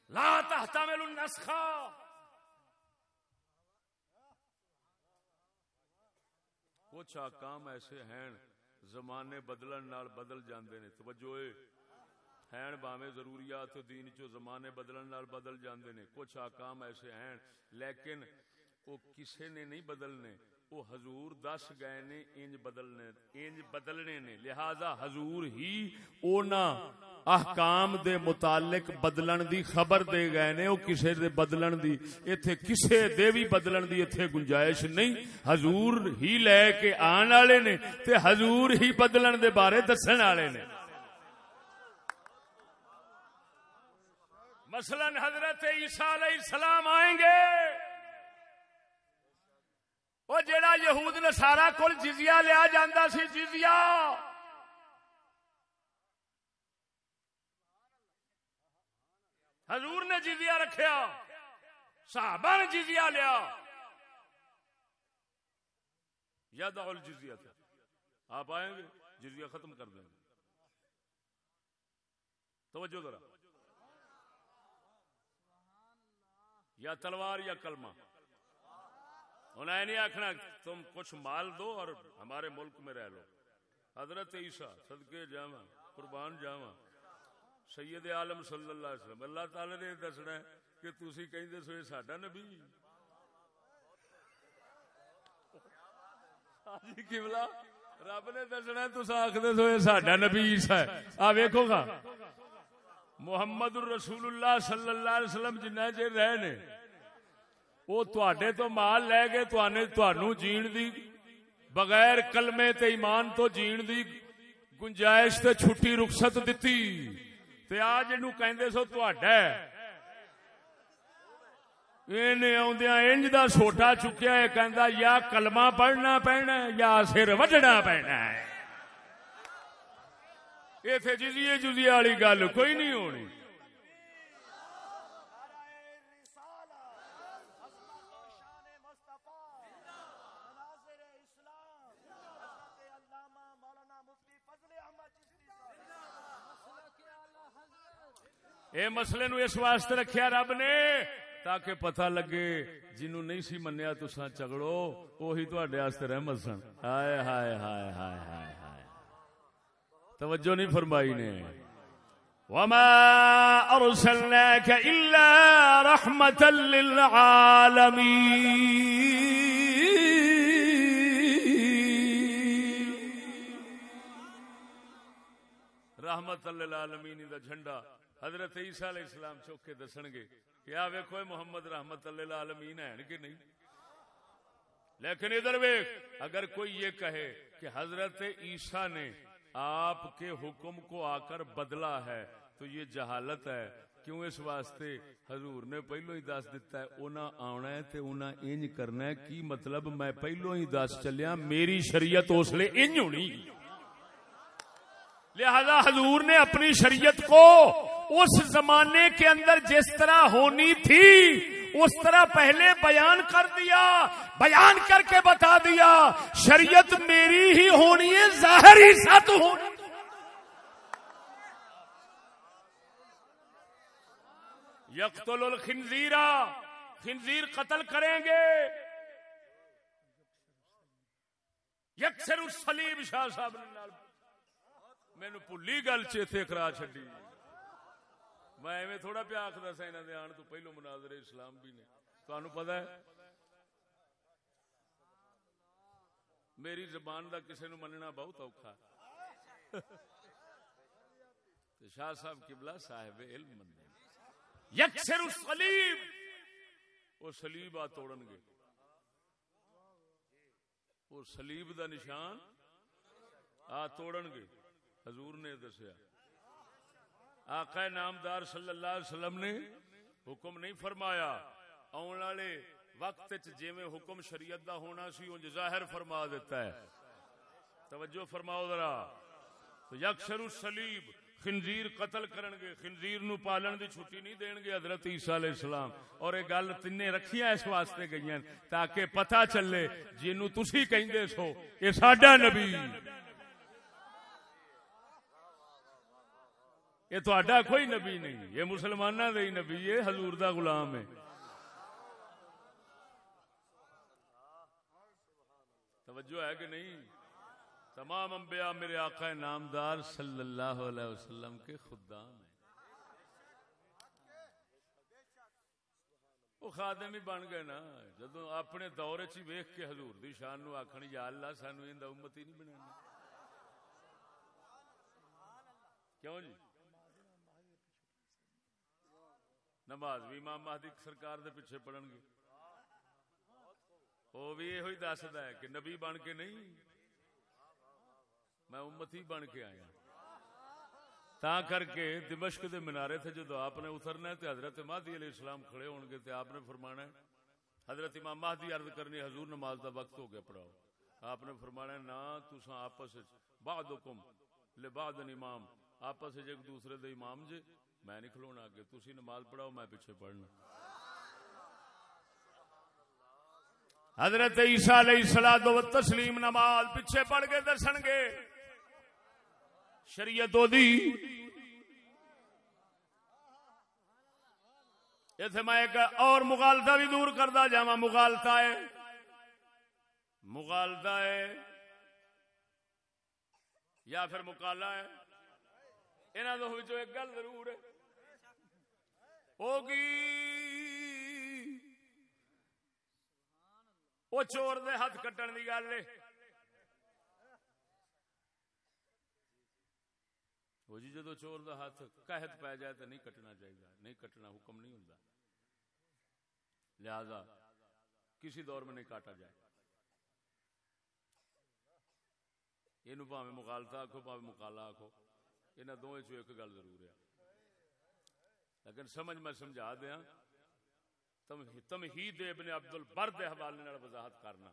لا تحتمل النسخہ کچھ آکام ایسے ہیں، زمانے بدلن نال بدل جاندے نے۔ توجہ ہیں باویں ضروریات دین چو زمانے بدلن نال بدل جاندے نے۔ کچھ آکام ایسے ہیں، لیکن وہ کسے نے نہیں بدلنے، وہ حضور دس گئے نے، انج بدلنے انج بدلنے نے۔ لہذا حضور ہی اونا احکام دے متعلق بدلن دی خبر دے گئے نے او کسے دے بدلن دی، ایتھے کسے دے بھی بدلن دی ایتھے گنجائش نہیں۔ حضور ہی لے کے آن والے نے تے حضور ہی بدلن دے بارے دسن والے نے۔ مثلا حضرت عیسیٰ علیہ السلام آئیں گے۔ وہ جڑا یہود نسارا کول جزیا لیا جاندہ سی جزیا حضور نے جزیا رکھیا، صحابہ نے جزیا لیا۔ یا دعول جزیا تھا آپ آئیں گے جزیا ختم کر دیں گے۔ توجہ ذرا۔ یا تلوار یا کلمہ۔ انہیں نہیں آخنا تم کچھ مال دو اور ہمارے ملک میں رہ لو۔ حضرت عیسیٰ، صدقے جاواں قربان جاواں سید عالم صلی اللہ علیہ وسلم، اللہ تعالی نے دسنا ہے کہ تسی کہندے سو ساڈا نبی۔ جی قبلہ۔ رب نے دسنا ہے تسا آکھدے سو ساڈا نبی عیسیٰ ہے۔ آ ویکھو گا۔ محمد الرسول اللہ صلی اللہ علیہ وسلم جنہ چر رہے نے۔ وہ تواڈے تو مال لے گئے توانے تانوں جین دی بغیر کلمے تے ایمان تو جین دی گنجائش تے چھٹی رخصت دتی تے آج اینو کہندے سو تواڈا ہے اینے اوندیاں انج دا سوٹا چکیا ہے کہندا یا کلمہ پڑھنا پینا یا سر وڈنا پینا ہے ایتھے جزیے جزیے والی گل کوئی اے مسئلے نو اس واسطے رکھیا رب نے تاکہ پتہ لگے جنوں نہیں سی منیا تساں چگڑو وہی تواڈے واسطے رحمت سن۔ ہائے ہائے ہائے ہائے ہائے ہائے۔ توجہ نہیں فرمائی نے۔ وما ارسلناك الا رحمة للعالمين۔ رحمت للعالمین دا جھنڈا۔ حضرت عیسیٰ علیہ السلام چوک کے دسن گے کیا ویکھو محمد رحمت اللہ عالمین ہے کہ نہیں؟ لیکن ادھر ویک اگر کوئی یہ کہے کہ حضرت عیسیٰ نے آپ کے حکم کو آ کر بدلا ہے تو یہ جہالت ہے۔ کیوں اس واسطے؟ حضور نے پہلو ہی دس دیتا ہے، اونا آنا ہے تے اونا انج کرنا ہے۔ کی مطلب؟ میں پہلو ہی دس چلیا، میری شریعت اس لیے انج ہونی۔ لہذا حضور نے اپنی شریعت کو اس زمانے کے اندر جس طرح ہونی تھی، اس طرح پہلے بیان کر دیا، بیان کر کے بتا دیا، شریعت میری ہی ہونی ہے، ظاہر ہی ساتھ ہونی یقتل الخنزیرہ خنزیر قتل کریں گے۔ یکسر السلیب شاہ صاحب نے مینو پلی گل چیتے کرا چڈی میں ایویں تھوڑا پیا آخر سا انہوں نے آن تو پہلو مناظر اسلام بھی نے۔ تمہیں پتا ہے؟ میری زبان دا کسی نو مننا بہت اوکھا۔ شاہ صاحب قبلہ صاحب علم مندے یکسر الصلیب۔ وہ سلیب آ توڑن گے۔ وہ سلیب دا نشان آ توڑن گے۔ حضور نے دسیا۔ آقا نامدار صلی اللہ علیہ وسلم نے حکم نہیں فرمایا۔ آن والے وقت جیویں حکم شریعت دا ہونا سی انج ظاہر فرما دیتا ہے۔ توجہ فرماؤ ذرا۔ تو یکسر السلیب خنزیر قتل کرن گے۔ خنزیر نو پالن دی چھٹی نہیں دین گے حضرت عیسیٰ علیہ السلام۔ اور یہ گل تین رکھیاں اس واسطے گئی تاکہ پتہ چلے جنو تسی کہندے سو یہ ساڈا نبی۔ یہ تو کوئی نبی نہیں، یہ مسلمانوں کا ہی نبی، یہ حضور دا غلام ہے۔ توجہ ہے کہ نہیں؟ تمام انبیاء میرے آقا نامدار صلی اللہ علیہ وسلم کے خدام ہیں۔ وہ خادم ہی بن گئے نا جدو اپنے دور چ ویخ کے حضور دی شان نو آخر یا اللہ سانو امت ہی نہیں بنا کیوں جی؟ نماز بھی امام مہدی سرکار دے پیچھے پڑھن گے۔ وہ بھی یہ دستا ہے کہ نبی بن کے نہیں، میں امتی بن کے آیا۔ تا کر کے دمشق دے منارے تھے جدو آپ نے اترنا ہے تو حضرت مہدی علیہ السلام کھڑے ہون گے تو آپ نے فرمانا ہے، حضرت امام مہدی عرض کرنی حضور نماز دا وقت ہو گیا پڑھاؤ۔ آپ نے فرمانا ہے، نا تسا آپس بعد حکم لبعد امام۔ آپس ایک دوسرے دے امام جے۔ میں نہیں کھلونا اگے تسی نماز پڑھاؤ، میں پیچھے پڑھنا۔ حضرت عیسیٰ علیہ السلام و تسلیم نماز پیچھے پڑھ کے دسن گے۔ شریعت دی۔ ایتھے میں ایک اور مغالطہ بھی دور کردا جاواں۔ مغالطہ ہے۔ مغالطہ ہے۔ یا پھر مکالا ہے۔ انہاں دو وچوں ایک گل ضرور ہے۔ ہوگی۔ وہ چور دے ہاتھ کٹن کی گل ہے۔ وہ جی جدو چور دا ہاتھ قحط پی جائے تو نہیں کٹنا چاہیے۔ نہیں کٹنا حکم نہیں ہوں لہذا کسی دور میں نہیں کاٹا جائے۔ یہ پاوے مکالتا آخو پاوے مکالا آخو یہاں دونوں چو ایک گل ضرور ہے۔ لیکن سمجھ میں سمجھا دیا تمہید ابن عبد البر دے حوالے نال وضاحت کرنا۔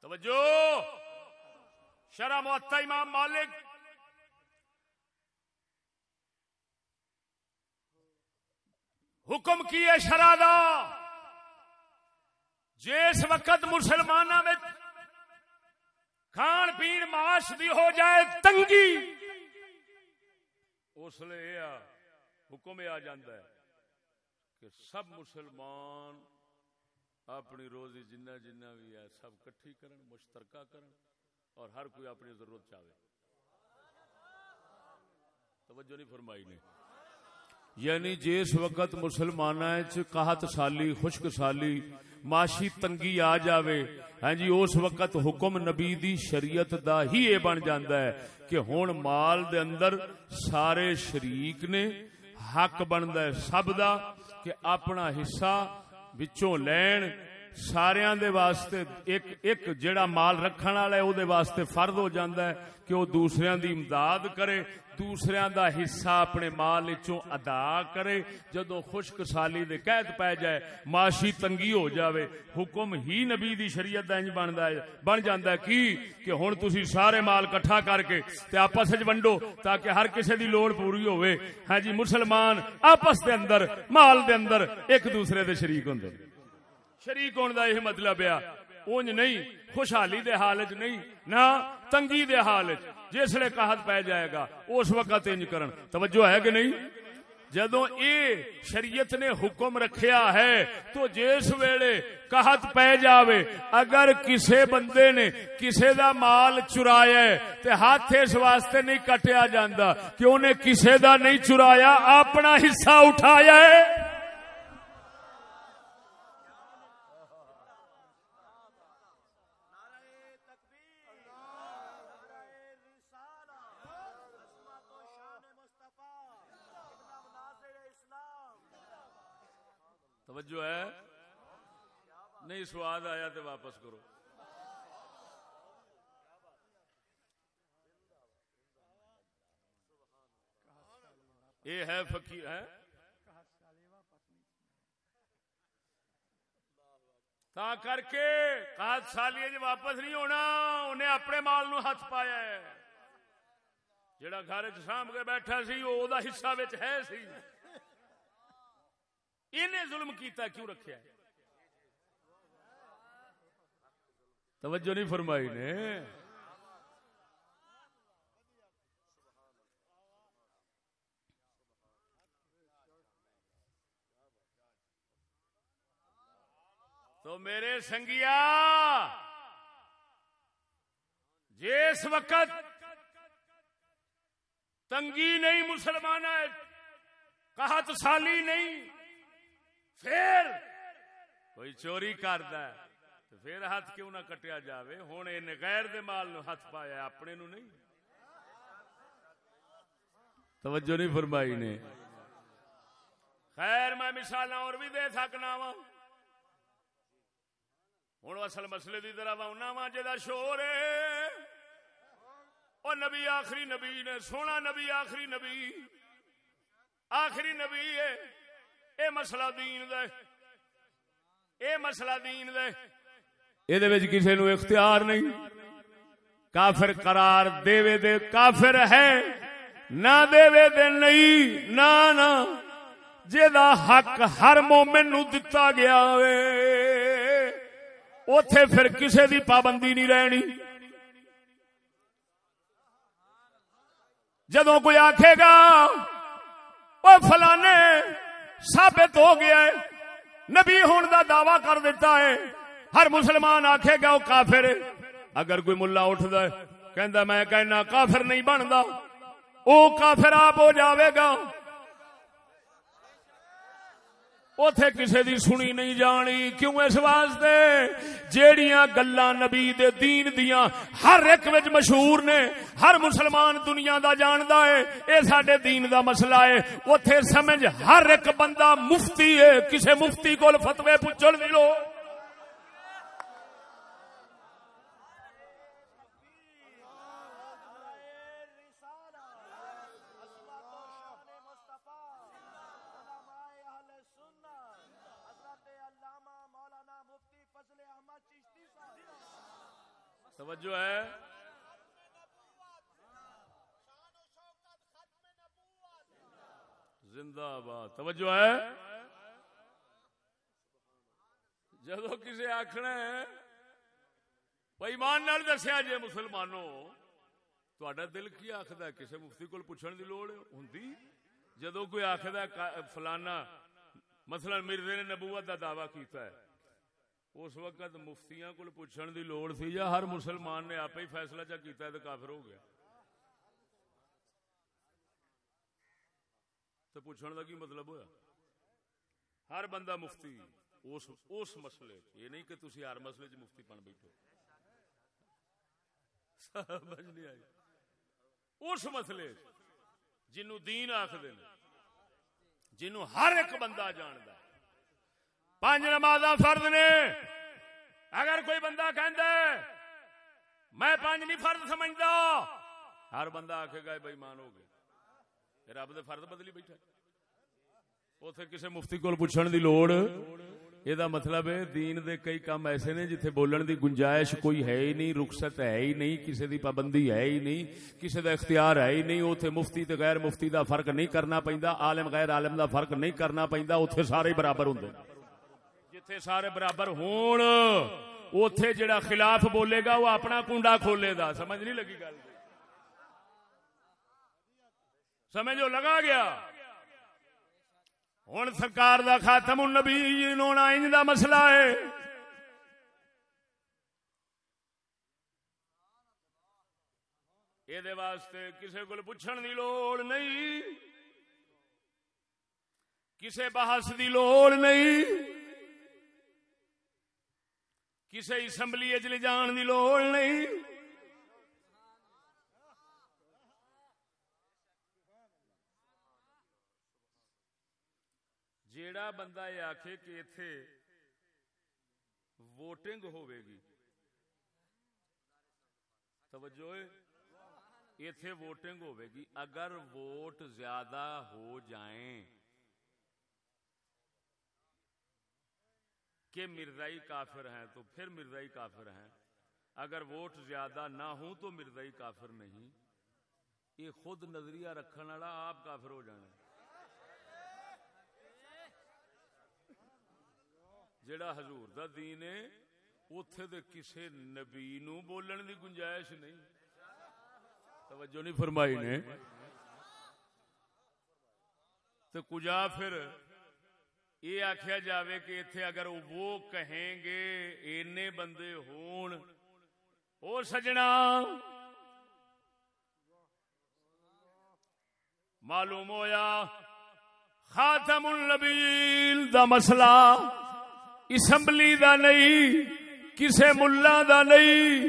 توجہ! شرع معطا امام مالک۔ حکم کیے شرع دا؟ جس وقت مسلمانوں میں کھان پین معاش دی ہو جائے، تنگی۔ اس لیے یہ حکم آ جاندہ ہے کہ سب مسلمان اپنی روزی جنہ جنہ بھی ہے، سب کٹھی کرن، مشترکہ کرن اور ہر کوئی اپنی ضرورت چاہے۔ توجہ نہیں فرمائی نے۔ یعنی جس وقت مسلمان قحط سالی، خشک سالی، معاشی تنگی آ جاوے ہاں جی اس وقت حکم نبی دی شریعت دا ہی اے بن جاندا ہے کہ ہن مال دے اندر سارے شریک نے حق بندا ہے، سب دا کہ اپنا حصہ وچوں لین سارے دے واسطے ایک ایک جڑا مال رکھن والا ہے، او دے واسطے فرض ہو جاندا ہے کہ وہ دوسریاں دی امداد کرے دوسریاں دا حصہ اپنے مال وچوں ادا کرے۔ جدو خشک سالی دے قید پے جائے، معاشی تنگی ہو جاوے۔ حکم ہی نبی دی شریعت دا انج بندا ہے، بن جاندا ہے کی؟ کہ ہن تسی سارے مال کٹھا کر کے تے آپس وچ ونڈو تاکہ ہر کسے دی لوڑ پوری ہوے ہاں جی مسلمان آپس دے اندر، مال دے اندر ایک دوسرے دے شریک ہوندے شریک ہون دا یہ مطلب ہے۔ اونج نہیں، خوشحالی دے حالت نہیں، نہ تنگی دے حالت جس لیے قحط پہ جائے گا، اس وقت انج کرن۔ توجہ ہے کہ نہیں؟ جدو یہ شریعت نے حکم رکھیا ہے، تو جس ویلے قحط پہ جاوے، اگر کسے بندے نے کسے دا مال چرایا ہے، تے ہاتھ اس واسطے نہیں کٹیا جاندا کہ انہیں کسے دا نہیں چرایا، اپنا حصہ اٹھایا ہے۔ توجہ ہے؟ نہیں، سواد آیا تو واپس کرو۔ یہ ہے فقیر ہے؟ تا کر کے کات سالی جی واپس نہیں ہونا، انہیں اپنے مال نو ہاتھ پایا ہے۔ جڑا گھر چ سام کے بیٹھا سی، وہ دا حصہ وچ ہے سی۔ انہیں ظلم کیتا کیوں رکھیا ہے؟ توجہ نہیں فرمائی نے؟ تو میرے سنگیا، جس وقت تنگی نہیں مسلمان کہت سالی نہیں پھر کوئی چوری کرد پھر ہاتھ کیوں نہ کٹیا جاوے؟ ہوں یہ غیر دے مال نو ہاتھ پایا اپنے نو نہیں۔ توجہ نہیں فرمائی نے۔ خیر، میں مثال اور بھی دے سکنا وا ہوں اصل مسئلے کی طرف آنا وا جا شور ہے وہ نبی، آخری نبی نے، سونا نبی، آخری نبی۔ آخری نبی ہے اے مسئلہ دین دے۔ اے مسئلہ دین دے۔ یہ کسی نو اختیار نہیں۔ کافر قرار دے دے کافر ہے۔ نہ دے دے نہیں، نہ نہ۔ جا حق ہر مومن نو دتا گیا وے۔ اتے پھر کسے دی پابندی نہیں رہنی۔ جدو کوئی آکھے گا وہ فلانے ثابت ہو گیا ہے۔ نبی ہون دا دعوی کر دیتا ہے۔ ہر مسلمان آکھے گا وہ کافر ہے۔ اگر کوئی ملا اٹھتا ہے، کہندا میں کہنا کافر نہیں بنتا وہ کافر آپ ہو جاوے گا۔ اوتھے کسی دی سنی نہیں جانی۔ کیوں اس واسطے؟ جیڑیاں گلا نبی دے دین دیاں ہر ایک وچ مشہور نے، ہر مسلمان دنیا دا جاندا ہے، اے ساڈے دین دا مسئلہ ہے۔ اتے سمجھ ہر ایک بندہ مفتی ہے، کسے مفتی کول فتوی پوچھن دی لوڑ۔ توجہ ہے۔ زندہ باد توجہ ہے۔ جدو کسی آخنا ہے ایمان نال دسیا جی مسلمانوں تا دل کی آخد کسی مفتی کو پوچھنے کی لوڑ ہوں جدو کوئی آخد فلانا، مثلا مرزے نے نبوت کا دعوی کیتا ہے اس وقت مفتیاں کو پوچھنے دی لوڑ تھی یا ہر مسلمان نے آپ ہی فیصلہ چا کیتا ہے تو کافر ہو گیا؟ تو پوچھنے کا کی مطلب ہوا ہر بندہ مفتی اس اس مسئلے یہ نہیں کہ تسی ہر مسئلے چ مفتی بن بیٹھو۔ سمجھ نہیں آئی۔ اس مسئلے جنو دین آخر جنو ہر ایک بندہ جانتا پانچ نماز فرد نے۔ اگر کوئی بندہ میں پانچ نہیں فرد سمجھتا ہر بندہ آخ گا بھائی مان ہو گئے رب دے فرد بدلی بیٹھا اتے کسی مفتی کو پوچھنے دی لوڑ۔ یہ مطلب ہے، دین دے کئی کام ایسے نے جتھے بولن دی گنجائش کوئی ہے ہی نہیں، رخصت ہے ہی نہیں کسی دی پابندی ہے ہی نہیں کسی دا اختیار ہے ہی نہیں۔ اوتھے مفتی تے غیر مفتی دا فرق نہیں کرنا پیندا، عالم غیر عالم دا فرق نہیں کرنا پیندا، اوتھے سارے برابر ہوندے جتھے سارے برابر ہون اتے جڑا خلاف بولے گا وہ اپنا کنڈا کھولے گا سمجھ نہیں لگی گل سمجھو لگا گیا ہوں سرکار دا خاتم النبی ہونا انج دا مسئلہ ہے یہ واسطے کسی کو پوچھن دی لوڑ نہیں کسے بحث دی لوڑ نہیں کسے اسمبلی چ لے جان دی لوڑ نہیں جیڑا بندہ یہ آکھے کہ ایتھے ووٹنگ ہوے گی توجہ ہے ایتھے ووٹنگ ہوے گی اگر ووٹ زیادہ ہو جائیں کہ مرزائی کافر ہیں تو پھر مرزائی کافر ہیں۔ اگر ووٹ زیادہ نہ ہوں تو مرزائی کافر نہیں۔ یہ خود نظریہ رکھنے والا آپ کافر ہو جانا جڑا حضور دا دین ہے، اوتھے دے کسے نبی نو بولن دی گنجائش نہیں۔ توجہ نہیں فرمائی نے۔ تو کجا پھر یہ آخیا جاوے کہ اتنے اگر وہ کہیں گے، اینے بندے ہون۔ او سجنا۔ معلوم ہویا، خاتم النبیل دا مسئلہ اسمبلی دا نہیں، کسے ملا دا نہیں۔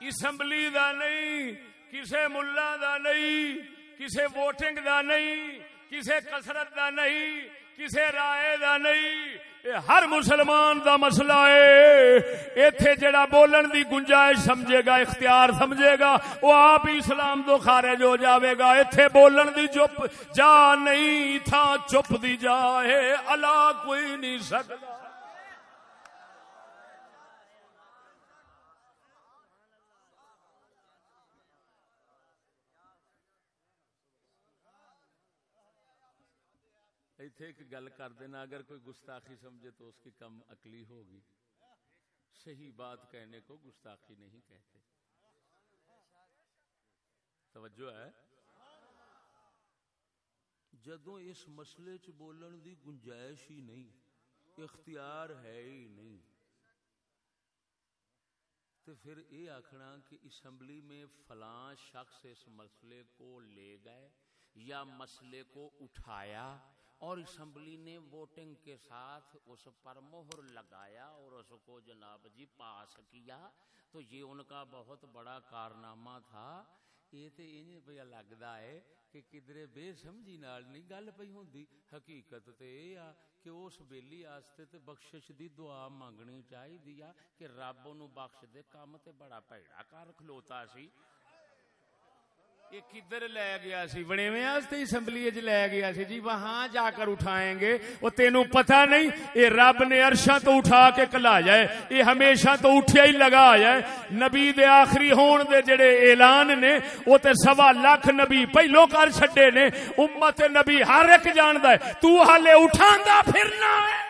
اسمبلی دا نہیں، کسے ملا دا نہیں، کسے ووٹنگ دا نہیں۔ کسے کسرت دا نہیں، کسے رائے دا نہیں۔ اے ہر مسلمان دا مسئلہ ہے ایتھے جڑا بولن دی گنجائش سمجھے گا، اختیار سمجھے گا وہ آپ ہی اسلام تو خارج ہو جاوے گا۔ ایتھے بولن دی چپ جا نہیں تھا، چپ دی جا ہے۔ اللہ کوئی نہیں سکتا۔ ایتھے ایک گل کر دینا، اگر کوئی گستاخی سمجھے تو اس کی کم عقلی ہوگی۔ صحیح بات کہنے کو گستاخی نہیں کہتے۔ توجہ ہے۔ جدو اس مسئلے چ بولن دی گنجائش ہی نہیں، اختیار ہے ہی نہیں۔ تو پھر یہ آخنا کہ اسمبلی میں فلاں شخص اس مسئلے کو لے گئے یا مسئلے کو اٹھایا۔ اور اسمبلی نے ووٹنگ کے ساتھ اس پر مہر لگایا اور اس کو جناب جی پاس کیا تو یہ ان کا بہت بڑا کارنامہ تھا یہ تو انج پہ لگتا ہے کہ کدرے بے سمجھی نال نہیں گل پئی ہوندی حقیقت تے اے آ کہ اس بیلی آستے تے بخشش دی دعا مانگنی چاہی دیا کہ رب انہوں بخش دے کام تے بڑا پیڑا کار کھلوتا سی یہ کدھر لے گیا سی؟ بنے اسمبلی اج لے گیا سی۔ جی وہاں جا کر اٹھائیں گے، وہ تینوں پتہ نہیں، یہ رب نے عرشاں تو اٹھا کے کلا جائے یہ ہمیشہ تو اٹھیا ہی لگا جائے نبی دے آخری ہون دے جڑے اعلان نے، وہ تے سوا لاکھ نبی پہلو کر چھڈے نے۔ امت نبی ہر ایک جاندا ہے، تو حالے اٹھاندا پھرنا ہے۔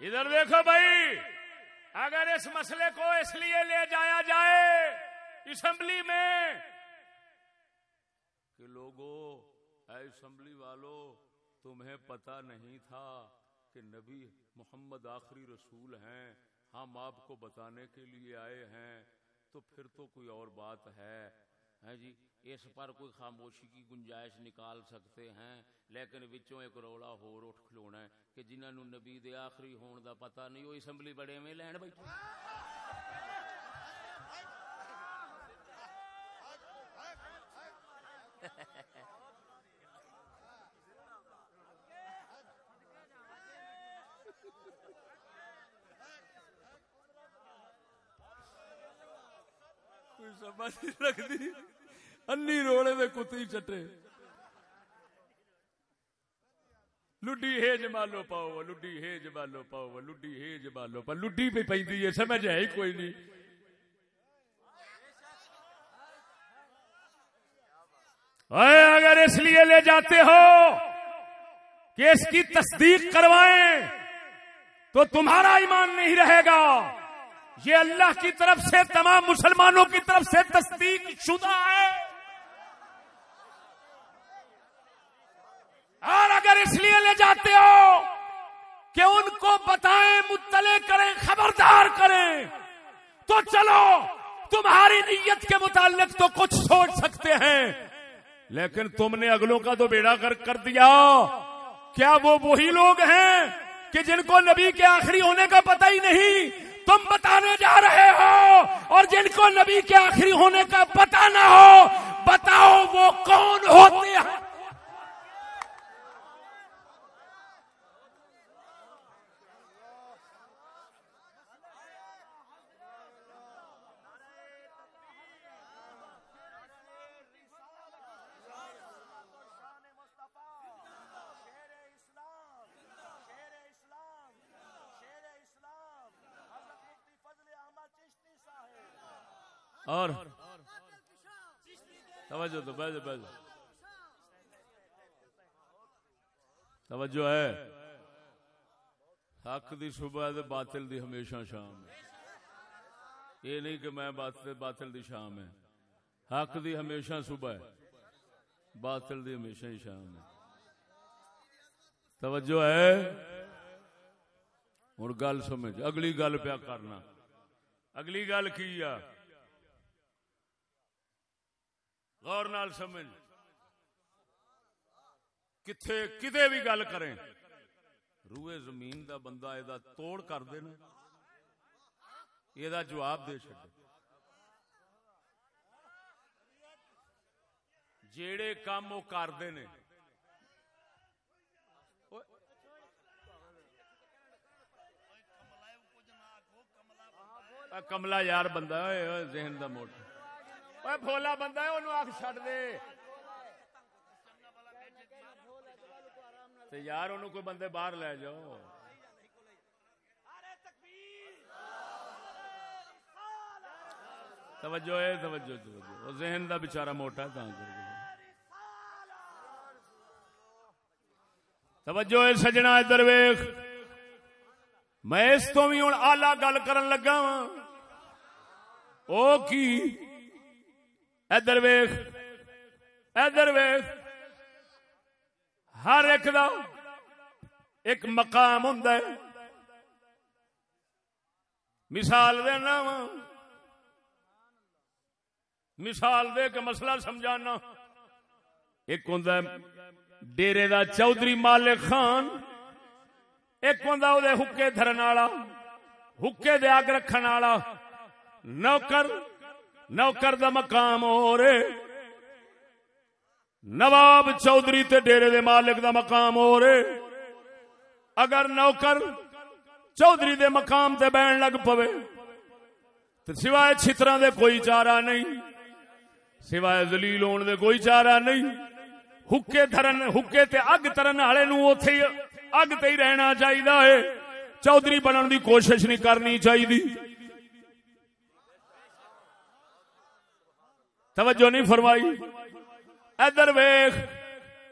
ادھر دیکھو بھائی، اگر اس مسئلے کو اس لیے لے جایا جائے اسمبلی میں کہ لوگوں اے اسمبلی والو، تمہیں پتا نہیں تھا کہ نبی محمد آخری رسول ہیں، ہم آپ کو بتانے کے لیے آئے ہیں، تو پھر تو کوئی اور بات ہے۔ ہے جی؟ اس پر کوئی خاموشی کی گنجائش نکال سکتے ہیں، لیکن وچوں ایک رولا ہور اٹھ کھلونا ہے کہ جنہاں نو نبی دے آخری ہون دا پتہ نہیں، وہ اسمبلی بڑے میں لین بیٹھے۔ کوئی سمجھ نہیں رکھتی انی روڑے دے کتی چٹے لڈی ہے جمالو پاؤ لڈی ہے جمالو پاؤ لڈی ہے جمالو پاؤ لڈی پہ پی ہے سمجھ ہے ہی کوئی نہیں اے اگر اس لیے لے جاتے ہو کہ اس کی تصدیق کروائیں تو تمہارا ایمان نہیں رہے گا یہ اللہ کی طرف سے تمام مسلمانوں کی طرف سے تصدیق شدہ ہے اور اگر اس لیے لے جاتے ہو کہ ان کو بتائیں مطلع کریں خبردار کریں تو چلو، تمہاری نیت کے متعلق تو کچھ سوچ سکتے ہیں۔ لیکن تم نے اگلوں کا تو بیڑا کر کر دیا۔ کیا وہ وہی لوگ ہیں کہ جن کو نبی کے آخری ہونے کا پتہ ہی نہیں؟ تم بتانے جا رہے ہو اور جن کو نبی کے آخری ہونے کا پتہ نہ ہو، بتاؤ وہ کون ہوتے ہیں اور توجہ تو بیجو بیجو توجہ ہے۔ حق دی صبح ہے باطل دی ہمیشہ شام ہے۔ یہ نہیں کہ میں باطل باطل دی شام ہے۔ حق دی ہمیشہ صبح ہے۔ باطل دی ہمیشہ ہی شام ہے۔ توجہ ہے۔ اور گل سمجھ۔ اگلی گل پیا کرنا۔ اگلی گل کی ہے؟ غور نال سمجھ۔ کتھے، کدے بھی گل کریں۔ روئے زمین دا بندہ یہ توڑ کر دے نا۔ یہ جواب دے چڈ جیڑے کام وہ کرتے نے۔ کملا یار بندہ ذہن دا موٹا۔ بھولا بندہ ہے انہوں آگ چھڑ دے تے یار انہوں کوئی بندے باہر لے جاؤ توجہ ہے توجہ توجہ وہ ذہن دا بیچارہ موٹا ہے تاں کر توجہ ہے سجنا ادھر ویخ میں اس تو بھی ہوں آلہ گل کرن لگا وا او کی ادھر ویخ ادھر ویخ ہر ایک دا ایک مقام ہوں مثال دینا وا۔ مثال دے کے مسئلہ سمجھانا۔ ایک ہوں ڈیرے دا چودھری مالک خان، ایک ہوں حکے دھرن والا، حکے دے اگ رکھن والا، نوکر نوکر دا مقام ہو نواب چودھری تے ڈیرے دے مالک دا مقام ہو اگر نوکر چودھری دے مقام تے بہن لگ پوے تو سوائے چھترا دے کوئی چارہ نہیں سوائے زلیل ہون دے کوئی چارہ نہیں حکے دھرن حکے تے اگ ترن والے نو اوتھے اگ تے ہی رہنا چاہیے چودھری بنن دی کوشش نہیں کرنی چاہیے توجہ نہیں فرمائی۔ ادھر ویخ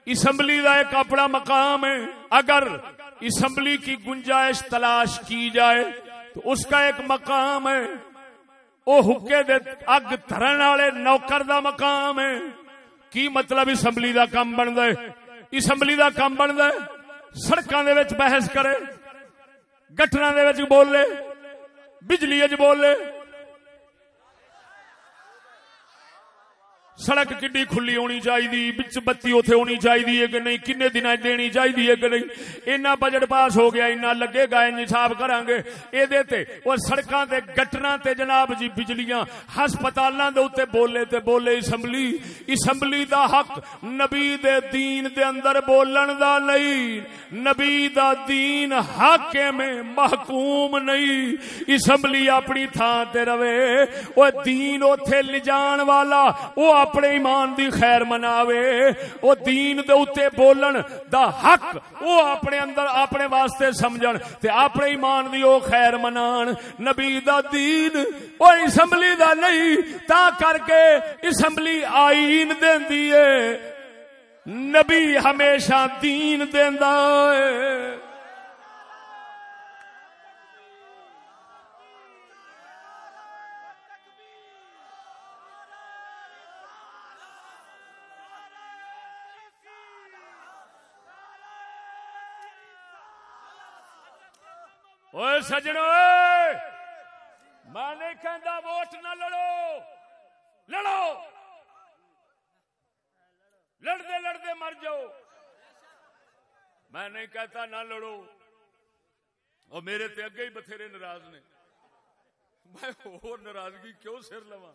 اسمبلی کا ایک اپنا مقام ہے۔ اگر اسمبلی کی گنجائش تلاش کی جائے، تو اس کا ایک مقام ہے۔ وہ حکے دے اگ تھرن والے نوکر دا مقام ہے۔ کی مطلب اسمبلی دا کام بن ہے؟ اسمبلی دا کام بن ہے، سڑکاں دے وچ بحث کرے گٹراں دے وچ بولے بجلی اج بولے۔ سڑک کڈی کھلی ہونی چاہیے بچ بتی اوتھے ہونی چاہیے کہ نہیں؟ کنے دن دینی چاہیے کہ نہیں؟ اینا بجٹ پاس ہو گیا، اینا لگے گا حساب کران گے اے دے تے او سڑکاں تے، گٹراں تے جناب جی بجلیاں، ہسپتالاں دے اوتے بولے تے بولے اسمبلی۔ اسمبلی دا حق نبی دے دین دے اندر بولن دا نہیں۔ نبی دا دین حاکم محکوم نہیں۔ اسمبلی اپنی تھان تے رہے۔ او دین اوتھے لجان والا، او اپنے ایمان دی خیر مناوے او دین دے اوتے بولن دا حق او اپنے اندر اپنے واسطے سمجھن، تے اپنے ایمان دی او خیر منان۔ نبی دا دین او اسمبلی دا نہیں، تا کر کے اسمبلی آئین دیندی ہے۔ نبی ہمیشہ دین دیندا ہے۔ اوے سجنو میں نہیں کہندا ووٹ نہ لڑو لڑو لڑتے لڑتے مر جاؤ میں نہیں کہتا نہ لڑو اور میرے تے اگے ہی بتھیرے ناراض نے میں اور ناراضگی کیوں سر لوا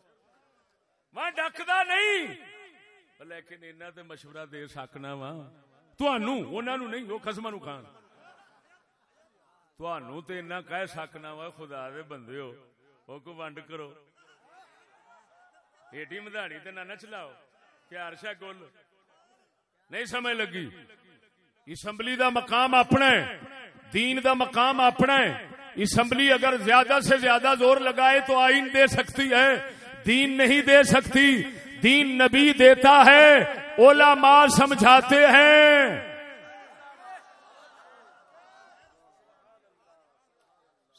میں ڈکدا نہیں لیکن انہاں تے مشورہ دے سکنا وا تانوں انہاں نو نہیں وہ قسماں نو کھان تانوں تے انہاں کہہ سکنا وا خدا دے بندے ہو او کو ونڈ کرو ایڈی مداڑی تے نہ نہ چلاؤ پیار شاہ گل نہیں سمجھ لگی اسمبلی دا مقام اپنا ہے دین دا مقام اپنا ہے اسمبلی اگر زیادہ سے زیادہ زور لگائے تو آئین دے سکتی ہے دین نہیں دے سکتی دین نبی دیتا ہے علماء سمجھاتے ہیں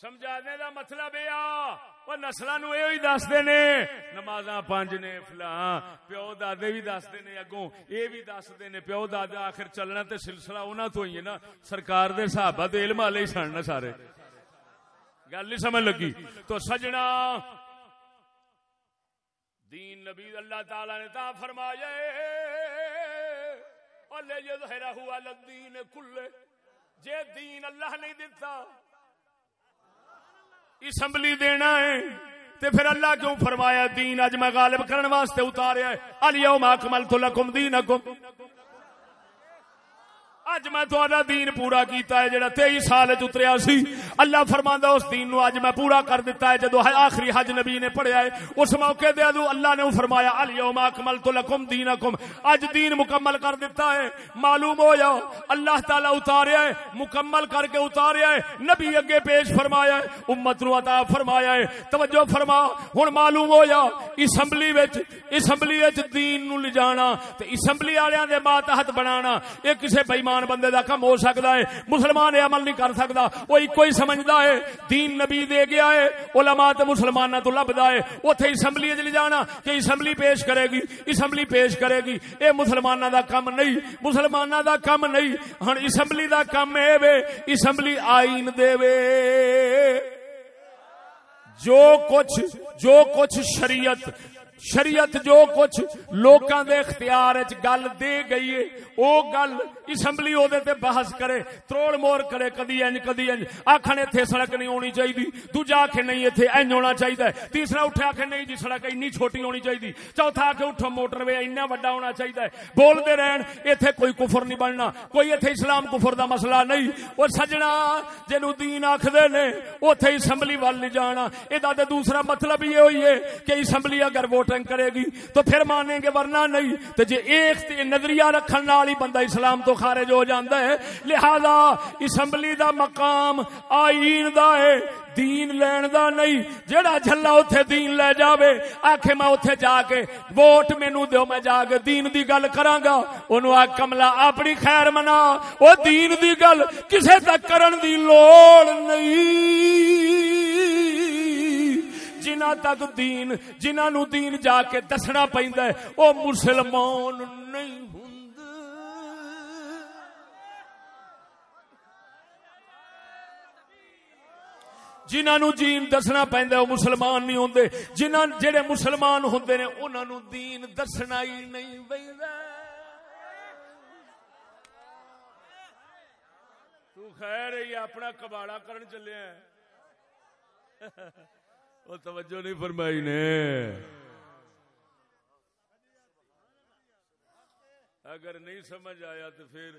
سمجھانے دا مطلب یہ آ، وہ نسل نو یہ دستے نے نماز پانچ نے، فلاں پیو دادے بھی دستے نے اگوں، یہ بھی دستے نے، پیو دادے آخر چلنا تے سلسلہ انہوں تو ہی ہے نا، سرکار دے صحابہ دے علم والے ہی سن سارے۔ گل نہیں سمجھ لگی؟ تو سجنا، دین نبی اللہ تعالی نے تا فرمایا اللہ یظہرہ علی الدین کلے جے دین اللہ نہیں دیتا اسمبلی دینا ہے۔ تے پھر اللہ کیوں فرمایا دین اج میں غالب کرنے واسطے اتاریا ہے؟ الیوم اکملت لکم دینکم۔ اج میں تھوڑا دین پورا کیتا ہے جڑا 23 سال وچ اتریا سی۔ اللہ فرماندا اس دین نو اج میں پورا کر دیتا ہے۔ جدو آخری حج نبی نے پڑھیا ہے، اس موقع تے ادو اللہ نے فرمایا، الیوم اکملت لکم دینکم اج دین مکمل کر دیتا ہے۔ معلوم ہو جاؤ اللہ تعالی اتاریا ہے، مکمل کر کے اتاریا ہے۔ نبی اگے پیش فرمایا ہے، امت نو عطا فرمایا ہے۔ توجہ فرما، ہن معلوم ہو جا اسمبلی وچ اسمبلی وچ دین نو لے جانا تے اسمبلی والےاں دے ماتحت بنانا، اے کسے بے ایمان مسلمان بندے دا کم ہو سکتا ہے، مسلمان یہ عمل نہیں کر سکتا۔ وہ ایک ہی سمجھدا ہے، دین نبی دے گیا ہے، علماء تے مسلماناں تو لبدا ہے۔ اوتھے اسمبلی وچ لے جانا کہ اسمبلی پیش کرے گی، اسمبلی پیش کرے گی۔ اے مسلماناں دا کم نہیں، مسلماناں دا کم نہیں۔ ہن اسمبلی دا کم اے وے، اسمبلی آئین دے وے۔ جو کچھ جو کچھ شریعت شریعت جو کچھ لوکاں دے اختیار وچ گل دے گئی ہے، او گل اسمبلی او دے تے بحث کرے، تروڑ مور کرے، کدی انج کدی انج آکھن ایتھے سڑک نہیں ہونی چاہیے دوجا آکھے نہیں ایتھے انج ہونا چاہیے تیسرا اٹھے آکھے نہیں جی سڑک اتنی چھوٹی ہونی چاہیے چوتھا آکھے اٹھو، موٹر وے اتنا بڑا ہونا چاہیے بول دے رہن، ایتھے کوئی کفر نہیں بننا۔ کوئی ایتھے اسلام کفر دا مسئلہ نہیں۔ او سجنا، جنوں دین آکھدے نے، اوتھے اسمبلی وال نہیں جانا۔ اے دا دوسرا مطلب یہ ہوئی ہے کہ اسمبلی اگر ووٹنگ کرے گی تو پھر مانیں گے ورنہ نہیں۔ تو جی ایک نظریہ رکھن نال بندہ اسلام تو خارج ہو جاتا ہے۔ لہذا اسمبلی دا مقام آئین دا ہے۔ دین لین دا نہیں۔ جڑا جھلا اوتھے دین لے جاوے، آکھے میں اوتھے جا کے ووٹ مینوں دیو، میں جا کے دین دی گل کراں گا۔ اونوں آ کملا اپنی خیر منا۔ او دین دی گل کسے تک کرن دی لوڑ نہیں۔ جنہ تک دین جنہ نو دین جا کے دسنا پہندا ہے، او مسلمان نہیں۔ جنہ نو دین دسنا پہندا ہے او مسلمان نہیں ہوندے۔ جنہ جڑے مسلمان ہوندے نے، انہاں نو دین دسنا ہی نہیں پہندا تو خیر، یہ اپنا کباڑا کرن چلے ہیں۔ وہ توجہ نہیں فرمائی نے۔ اگر نہیں سمجھ آیا تو پھر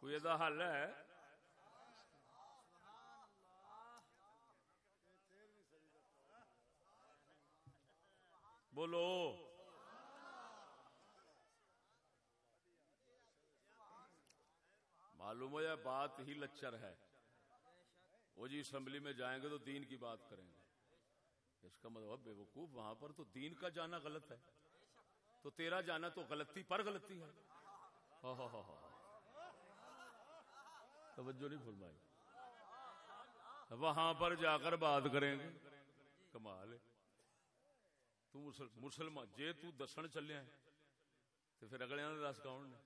کوئی ایسا حل ہے؟ بولو۔ معلوم ہو یا بات ہی لچر ہے۔ وہ جی اسمبلی میں جائیں گے تو دین کی بات کریں گے۔ اس کا مطلب بے وقوف وہاں پر تو دین کا جانا غلط ہے۔ تو تیرا جانا تو غلطی پر غلطی ہے۔ توجہ نہیں فرمائی۔ وہاں پر جا کر بات کریں گے۔ کمال ہے۔ تو مسل- مسلمان جے تو دسن چلیا تو پھر اگلے نے دس کون نے؟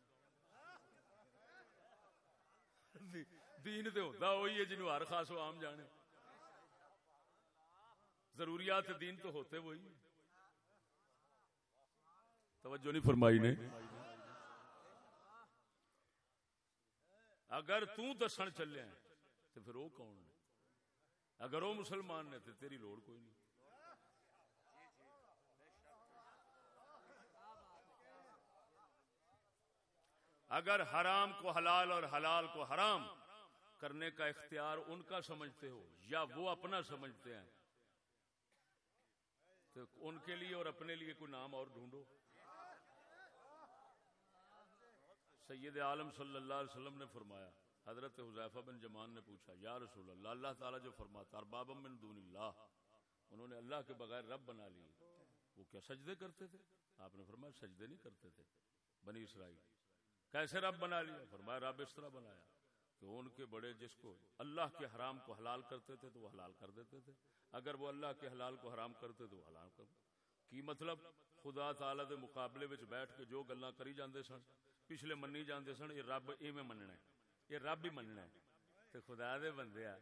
دین تے ہوتا وہی ہے جنہوں ہر خاص و عام جانے۔ ضروریات دین تو ہوتے وہی۔ توجہ نہیں فرمائی نے۔ اگر تو دسن چلے تو پھر وہ کون نے؟ اگر وہ مسلمان نے تو تیری لوڑ کوئی نہیں۔ اگر حرام کو حلال اور حلال کو حرام کرنے کا اختیار ان کا سمجھتے ہو یا وہ اپنا سمجھتے ہیں، تو ان کے لیے اور اپنے لیے کوئی نام اور ڈھونڈو۔ سید عالم صلی اللہ علیہ وسلم نے فرمایا، حضرت حذیفہ بن جمان نے پوچھا، یا رسول اللہ اللہ تعالیٰ جو فرماتا ارباب من دون اللہ، انہوں نے اللہ کے بغیر رب بنا لیے، وہ کیا سجدے کرتے تھے؟ آپ نے فرمایا، سجدے نہیں کرتے تھے، بنی اسرائیل۔ کیسے رب بنا لیا؟ فرمایا، رب اس طرح بنایا کہ ان کے بڑے جس کو اللہ کے حرام کو حلال کرتے تھے تو وہ حلال کر دیتے تھے۔ اگر وہ اللہ کے حلال کو حرام کرتے تو وہ حلال کر کی مطلب؟ خدا تعالی دے مقابلے وچ بیٹھ کے جو گلاں کری جاندے سن، پچھلے منی جاندے سن، یہ رب ایویں مننا ہے، یہ رب ہی مننا ہے۔ تے خدا دے بندے آ،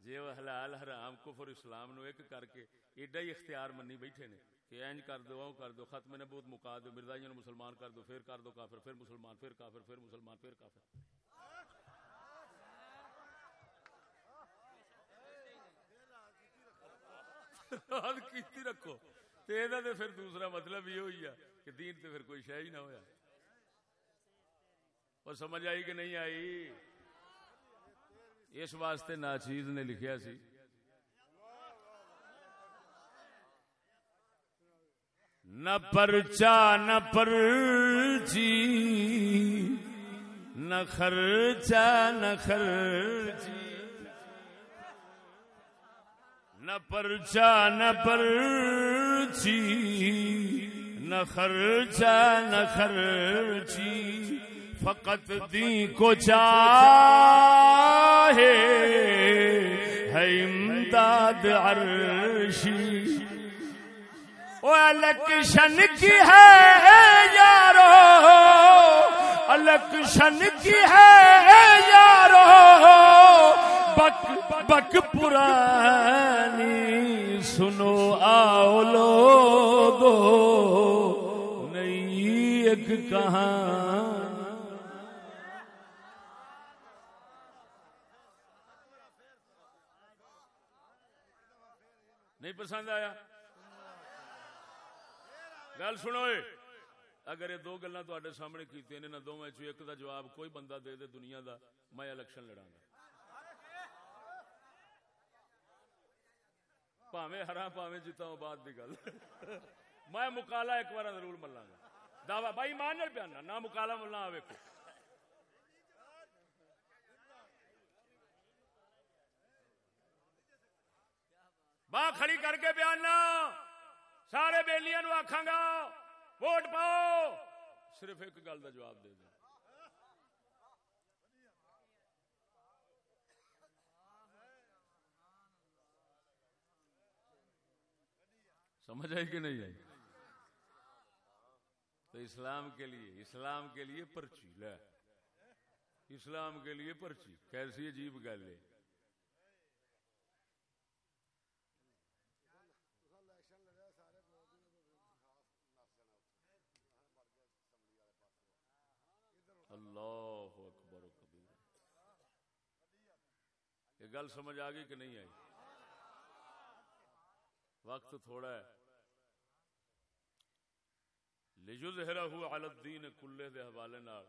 جے وہ حلال، حرام، کفر، اسلام نو ایک کر کے ایڈا ہی اختیار منی بیٹھے نے کہ اینج کر دو، او کر دو، ختم نبوت مکا دو مرزائیوں نو مسلمان کر دو، پھر کر دو کافر، پھر مسلمان، پھر کافر، پھر مسلمان، پھر کافر۔ یاد کیتی رکھو۔ تے ایدا تے پھر دوسرا مطلب یہ ہوئی ہے کہ دین تے پھر کوئی شے ہی نہ ہویا۔ اور سمجھ آئی کہ نہیں آئی؟ اس واسطے ناچیز نے لکھیا سی۔ نہ پرچا، نہ پرچی، نہ خرچا نہ خرچی۔ نہ پرچا، نہ پرچی، نہ خرچا نہ خرچی۔ فقط دی کو چاہے ہے امداد عرشی۔ وہ الیکشن کی ہے یارو، الیکشن کی ہے یارو، بک بک پرانی سنو آؤ لوگو، نئی ایک کہاں نہیں پسند آیا؟ گل سنو اگر یہ دو گلا تے سامنے کی دونوں چ ایک دا جواب کوئی بندہ دے دے دنیا دا، میں الیکشن لڑا گا۔ پاوے ہرا پاوے جیتا بعد دی گل۔ میں مکالا ایک بار ضرور ملا گا۔ دعوی، بھائی مان نال پیانا نہ مکالا ملنا آوے کو باہ کھڑی کر کے بیانا سارے بیلیاں نو گا، ووٹ پاؤ۔ صرف ایک گل دا جواب دے دیں سمجھ آئی کہ نہیں آئی؟ تو اسلام کے لیے، اسلام کے لیے پرچی لے۔ اسلام کے لیے پرچی۔ کیسی عجیب گل ہے اللہ اکبر و کبیر یہ گل سمجھ آ گئی کہ نہیں آئی؟ وقت تھوڑا ہے۔ لجظہرہ علی الدین کلے دے حوالے نال۔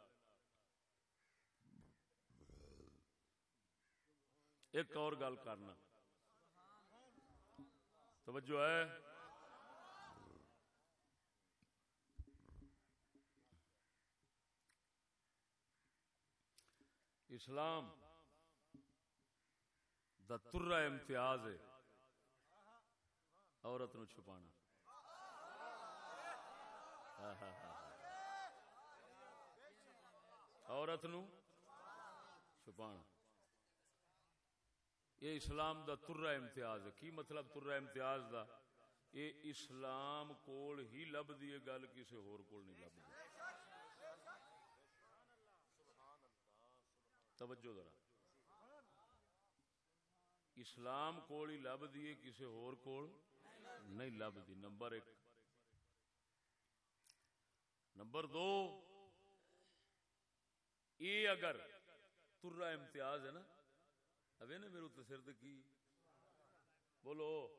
ایک اور گل کرنا۔ توجہ ہے؟ اسلام دا ترا امتیاز ہے۔ عورت نو چھپانا۔ عورت نو چھپانا۔ یہ اسلام دا ترا امتیاز ہے۔ کی مطلب ترا امتیاز دا؟ یہ اسلام کول ہی لب دی گل کسی ہور کول نہیں لب دی توجہ ذرا۔ اسلام کول ہی لب دی کسی ہور کول نہیں لب دی۔ نمبر ایک۔ نمبر دو یہ اگر ترا امتیاز ہے نا ابھی نا میرے اتنے سر کی بولو،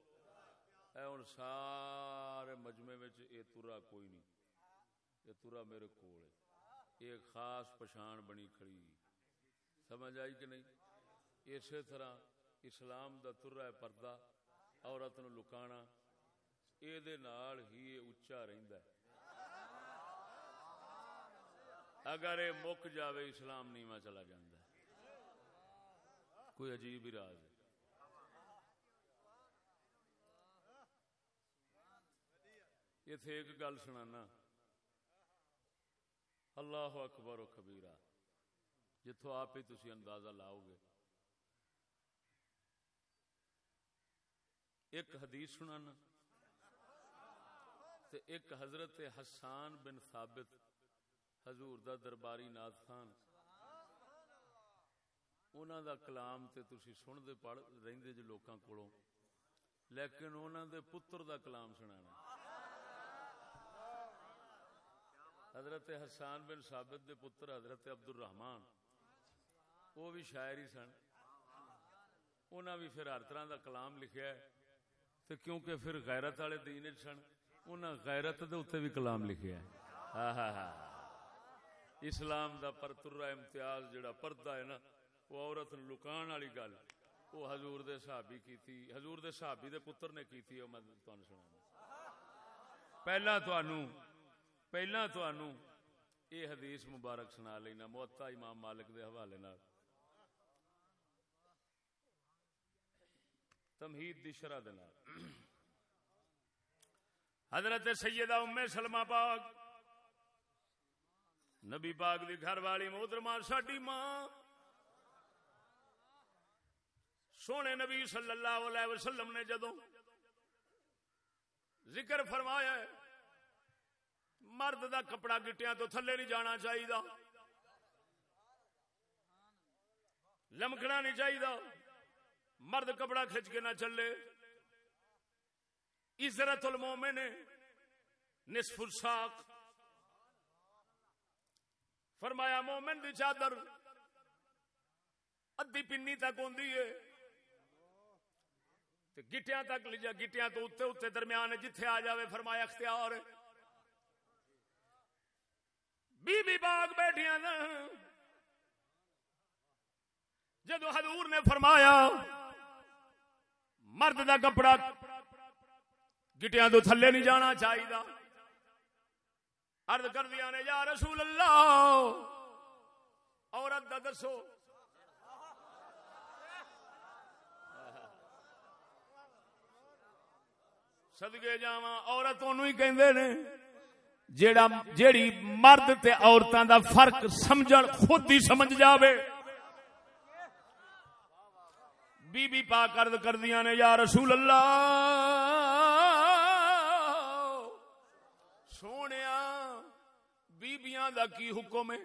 اے ہوں سارے مجمے یہ ترا کوئی نہیں۔ یہ ترا میرے کو ایک خاص پچھان بنی کھڑی۔ سمجھ آئی کہ نہیں؟ اسی طرح اسلام دا ترا ہے پردہ، عورت نو لکانا یہ ہی اچا رہندا ہے۔ اگر یہ مک جاوے، اسلام نیواں چلا جاندہ ہے۔ کوئی عجیب ہی راز ہے۔ اتے ایک گل سنانا۔ اللہ اکبر و کبیرہ جتوں آپ ہی تھی اندازہ لاؤ گے۔ ایک حدیث سنانا۔ تے ایک حضرت حسان بن ثابت، حضور دا درباری ناد خان۔ انہوں دا کلام تے تسی سن دے پڑھ رہندے جو لوکاں کولوں۔ لیکن انہوں دے پتر دا کلام سنانا۔ حضرت حسان بن ثابت دے پتر حضرت عبد الرحمان وہ بھی شاعر ہی سن۔ انہاں بھی پھر ہر طرح دا کلام لکھیا ہے۔ تو کیونکہ پھر غیرت والے دین سن، انہاں غیرت دے اوتے بھی کلام لکھیا ہے۔ ہاں ہاں ہاں اسلام دا پرترا امتیاز جڑا پردہ ہے نا، وہ عورت لکان والی گل۔ وہ حضور دے صحابی کیتی، حضور دے صحابی دے پتر نے کیتی او میں تانوں سنانا پہلا تانوں پہلا تانوں یہ حدیث مبارک سنا لینا موتا امام مالک دے حوالے نال۔ تمہید دی شرح دے حضرت سیدہ ام سلمہ پاک، نبی پاک دی گھر والی محترمہ، ساڈی ماں، سونے نبی صلی اللہ علیہ وسلم نے جدو ذکر فرمایا ہے، مرد دا کپڑا گٹیاں تو تھلے نہیں جانا چاہیے لمکنا نہیں چاہیے مرد کپڑا کھچ کے نہ چلے۔ عزرت المومن، نصف الساق۔ فرمایا، مومن دی چادر ادی پنی تک ہوندی ہے۔ گٹیاں تک لجا گٹیاں تو اتنے اتنے درمیان جتھے آ جاوے، فرمایا، اختیار۔ بی بی باغ بیٹھیاں نا۔ جدو حضور نے فرمایا مرد دا کپڑا گٹیاں تو تھلے نہیں جانا چاہیے ارد کر دیا نے، یا رسول اللہ، عورت دا دسو۔ سدگے جا عورت ہی کہندے نے، جیڑا، جیڑی مرد تے عورتاں دا فرق سمجھن، خود ہی سمجھ جاوے۔ بی بی پاک عرض کر دیا نے، یا رسول اللہ۔ سونے بیبیاں دا کی حکم ہے؟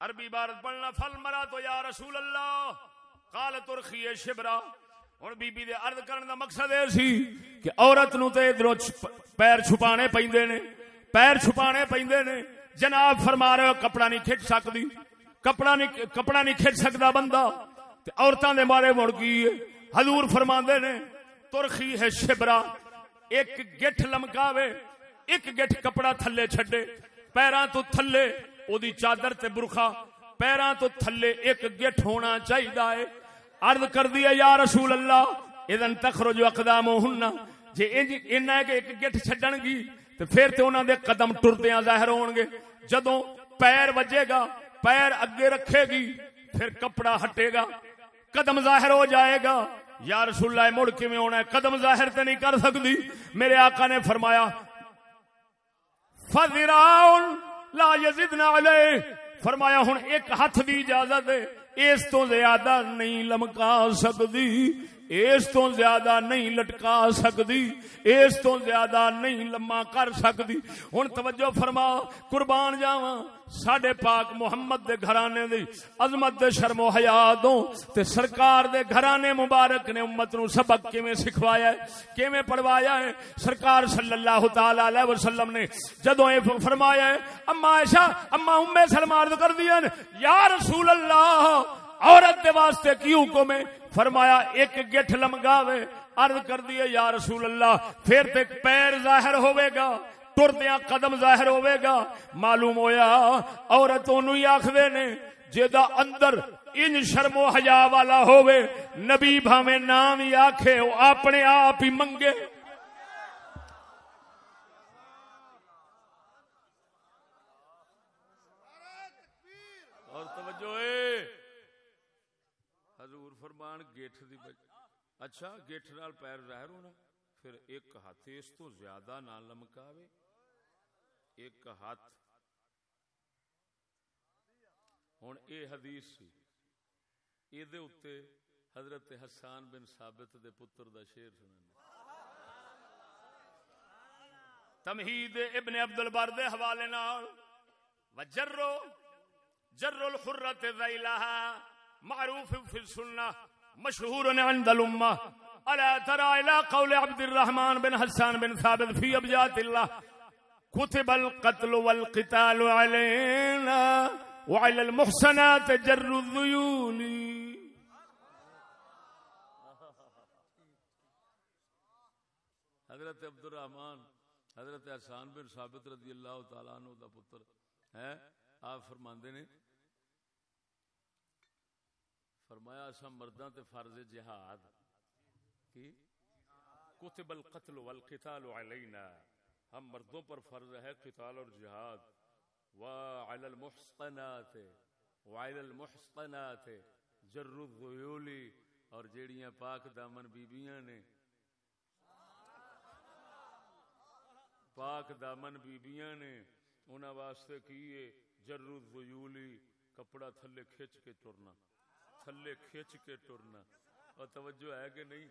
عربی بارت پڑھنا، فل مرا تو یا رسول اللہ۔ قال ترخی شبرا۔ ہوں بی بی دے عرض کرنے دا مقصد یہ سی کہ عورت نو تے ادھر پیر چھپانے پیندے نے۔ پیر چھپانے پیندے نے۔ جناب فرما رہے ہو، کپڑا نہیں کھچ سکتی کپڑا نہیں کپڑا نہیں کھچ سکتا بندہ۔ تے عورتاں دے مارے مڑ گئی حضور فرماندے نے، ترخی ہے شبرا۔ ایک گٹھ لمکاوے، ایک گٹھ کپڑا تھلے چھڈے۔ پیراں تو تھلے او دی چادر تے برخا۔ پیراں تو تھلے، ایک گٹھ ہونا چاہیے عرض کر دیا یا رسول اللہ، اذن تخرج اقدامهن۔ جے انہاں کہ ایک گٹھ چھڈن گی، تے پھر تے انہاں دے قدم ٹردیاں ظاہر ہون گے جدوں پیر وجے گا پیر اگے رکھے گی، پھر کپڑا ہٹے گا، قدم ظاہر ہو جائے گا۔ یا رسول اللہ، مڑ کے میں ہونا ہے؟ قدم ظاہر تے نہیں کر سکتی۔ میرے آقا نے فرمایا فذراؤن لا یزدنا علیہ فرمایا، ہن ایک ہاتھ دی اجازت ہے۔ اس تو زیادہ نہیں لمکا سکتی۔ اس تو زیادہ نہیں لٹکا سکتی۔ اس تو زیادہ نہیں لما کر سکتی۔ ہن توجہ فرما، قربان جاواں۔ ساڈے پاک محمد دے گھرانے دی عظمت دے شرم و حیا تو تے سرکار دے گھرانے مبارک نے امت نو سبق کیویں سکھوایا ہے، کیویں پڑھوایا ہے؟ سرکار صلی اللہ تعالی علیہ وسلم نے جدوں اے فرمایا ہے، اما عائشہ، اما ام سلمہ عرض کر دیا یا رسول اللہ، عورت دے واسطے کی حکم ہے؟ فرمایا، ایک گٹھ لمگاوے، عرض کر دیے یا رسول اللہ، پھر تے پیر ظاہر ہوئے گا۔ ٹردیا قدم ظاہر ہوئے گا۔ معلوم ہویا، عورت ہی آخر نے جا اندر ان شرم و حیا والا ہوئے نبی بھاوے نام ہی آخے وہ اپنے آپ ہی منگے۔ اور توجہ اے۔ حضور فرمان، گیٹھ دی بج... اچھا گیٹھ نال پیر ظاہر ہونا، پھر ایک ہاتھ اس تو زیادہ نہ لمکاوے۔ ایک ہاتھ۔ ہوں اے حدیث سی۔ یہ حضرت حسان بن ثابت دے پتر دا شیر سنا تمہید ابن عبد البر دے حوالے نال۔ وجرو جر الحرت ذیلها معروف فی السنہ مشہور عند الامہ۔ الا ترى الى قول عبد الرحمن بن حسان بن ثابت في ابجات الله كتب القتل والقتال علينا وعلى المحسنات جر الذيول. حضرت عبد الرحمن حضرت احسان بن ثابت رضی اللہ تعالی عنہ دا پتر ہے آپ فرماندے نے؟ فرمایا اسا مرداں تے فرض جہاد۔ کی؟ کتب القتل والقتال علینا۔ ہم مردوں پر فرض ہے قتال اور جہاد۔ وعلى المحصنات وعلى المحصنات، جر الذيول اور جیڑیاں پاک دامن بیبییاں نے۔ پاک دامن بیبییاں نے، انہاں واسطے کیے جر الذيول کپڑا تھلے کھچ کے ٹرنا تھلے کھچ کے ٹرنا اور توجہ ہے کہ نہیں؟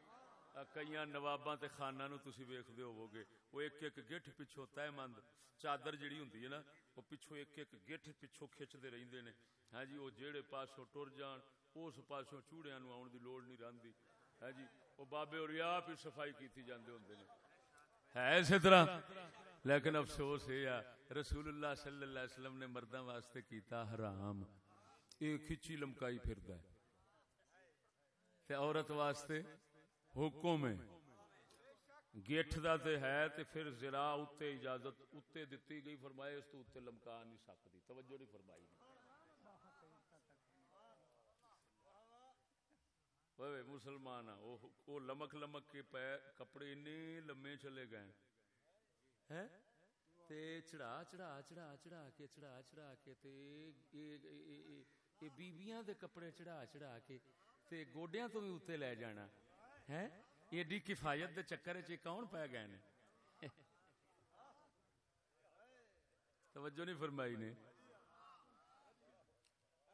کئی نواباں تے خانہ نو تسی ویکھدے ہووگے، وہ ایک ایک گٹھ پچھو تے مند چادر جڑی ہوندی ہے نا، وہ پچھو ایک ایک گٹھ پچھو کھچدے رہندے نے۔ ہاں جی وہ جیڑے پاسوں ٹر جان، اس پاسوں چوڑیاں نو آون دی لوڑ نہیں رہندی۔ ہاں جی وہ بابے اور آپ ہی صفائی کیتی جاندے ہوندے نے۔ ہے اسی طرح۔ لیکن افسوس یہ ہے، رسول اللہ صلی اللہ علیہ وسلم نے مرداں واسطے کیتا حرام۔ ایک کھچی لمکائی پھردا ہے۔ تے عورت واسطے حکم ہے۔ گیٹھ دا تے ہے تے پھر زرا اتے اجازت اتے دتی گئی۔ فرمائے اس تو اتے لمکا نہیں سکتی توجہ نہیں فرمائی۔ وہ مسلمان وہ لمک لمک کے پے کپڑے اتنے لمے چلے گئے۔ ہیں تے چڑھا چڑھا چڑھا چڑھا کے، چڑھا چڑھا کے تے بیبیاں دے کپڑے چڑھا چڑھا کے تے گوڈیاں تو بھی اتنے لے جانا۔ ایڈی کفایت دے چکر چ کون پی گئے نے؟ توجہ نہیں فرمائی نے۔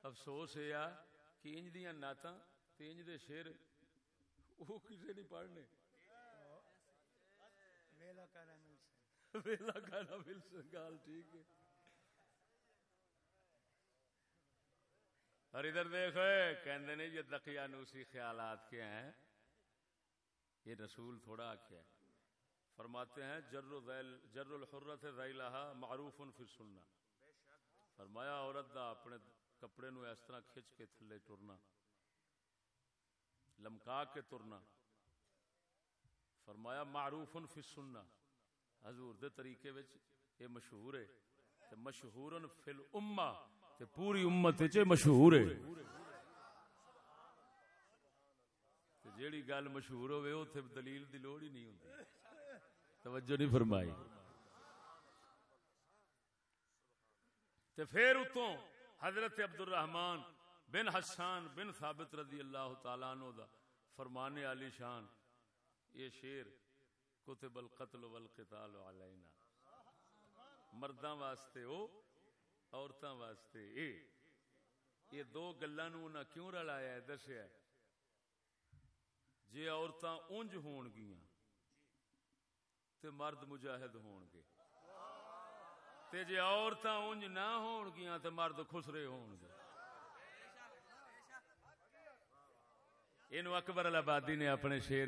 افسوس ہے کہ انج دیا نعت انج دے شیر وہ کسے نہیں پڑھنے۔ ویلا کہنا ملسن۔ گال ٹھیک ہے۔ اور ادھر دیکھو کہندے نے یہ دقیانوسی خیالات کے ہیں؟ یہ رسول تھوڑا آخیا ہے فرماتے ہیں، جر جر الحرت ذیلہا معروف فی سننا فرمایا، عورت دا اپنے کپڑے نو اس طرح کھچ کے تھلے ٹرنا لمکا کے ٹرنا فرمایا، معروف فی سننا حضور دے طریقے وچ یہ مشہور ہے۔ تے مشہورن فی الامہ، تے پوری امت وچ مشہور ہے۔ جیڑی گل مشہور ہوئے اتنے دلیل دی لوڑ ہی نہیں ہوتی توجہ نہیں فرمائی۔ تے پھر اتوں حضرت عبد الرحمان بن حسان بن ثابت رضی اللہ تعالیٰ عنہ دا فرمان علی شان۔ یہ شیر کتب القتل والقتال علینا۔ مرداں واسطے او، عورتاں واسطے اے۔ یہ دو گلاں نو انہاں کیوں رلایا ہے، دسیا ہے؟ جے عورتاں اونج ہون گیاں تے مرد مجاہد ہون گے۔ تے جے عورتاں اونج نہ ہون گیاں تے مرد خسرے ہون گے۔ اینو اکبر الابادی نے اپنے شعر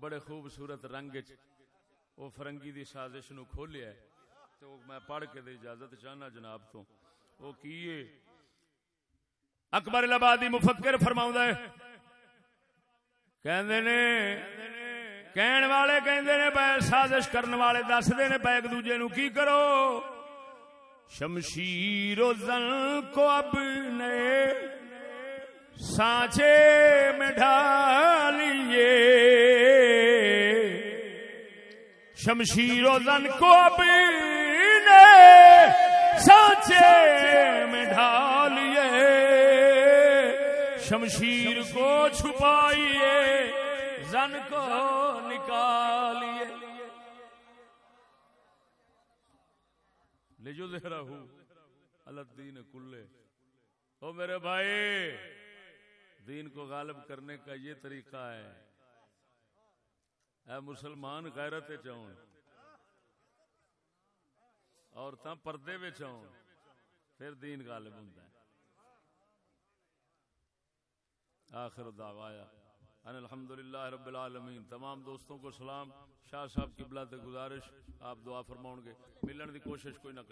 بڑے خوبصورت رنگ وچ او فرنگی دی سازش نو کھولیا ہے۔ تے او میں پڑھ کے دے اجازت چاہنا جناب تو۔ او کیے؟ اکبر الابادی مفکر فرماوندا ہے۔ کہندے نے، کہن والے کہندے نے بے سازش کرن والے دسدے نے، پے ایک دوجے نو کی کرو؟ شمشیر و زن کو اپنے سانچے میں ڈالیے شمشیر و زن کو اپنے سانچے میں ڈالیے شمشیر کو چھپائیے، زن کو نکالیے۔ لے جو دہرا ہوں الدین کلے او میرے بھائی، دین کو غالب کرنے کا یہ طریقہ ہے۔ اے مسلمان، غیرت چون عورتاں پردے میں چون پھر دین غالب ہوتا ہے۔ آخر دعوایا، ان الحمدللہ رب العالمین۔ تمام دوستوں کو سلام، شاہ صاحب کی بلا گزارش، آپ دعا فرماؤں گے ملن دی کوشش کوئی نہ کر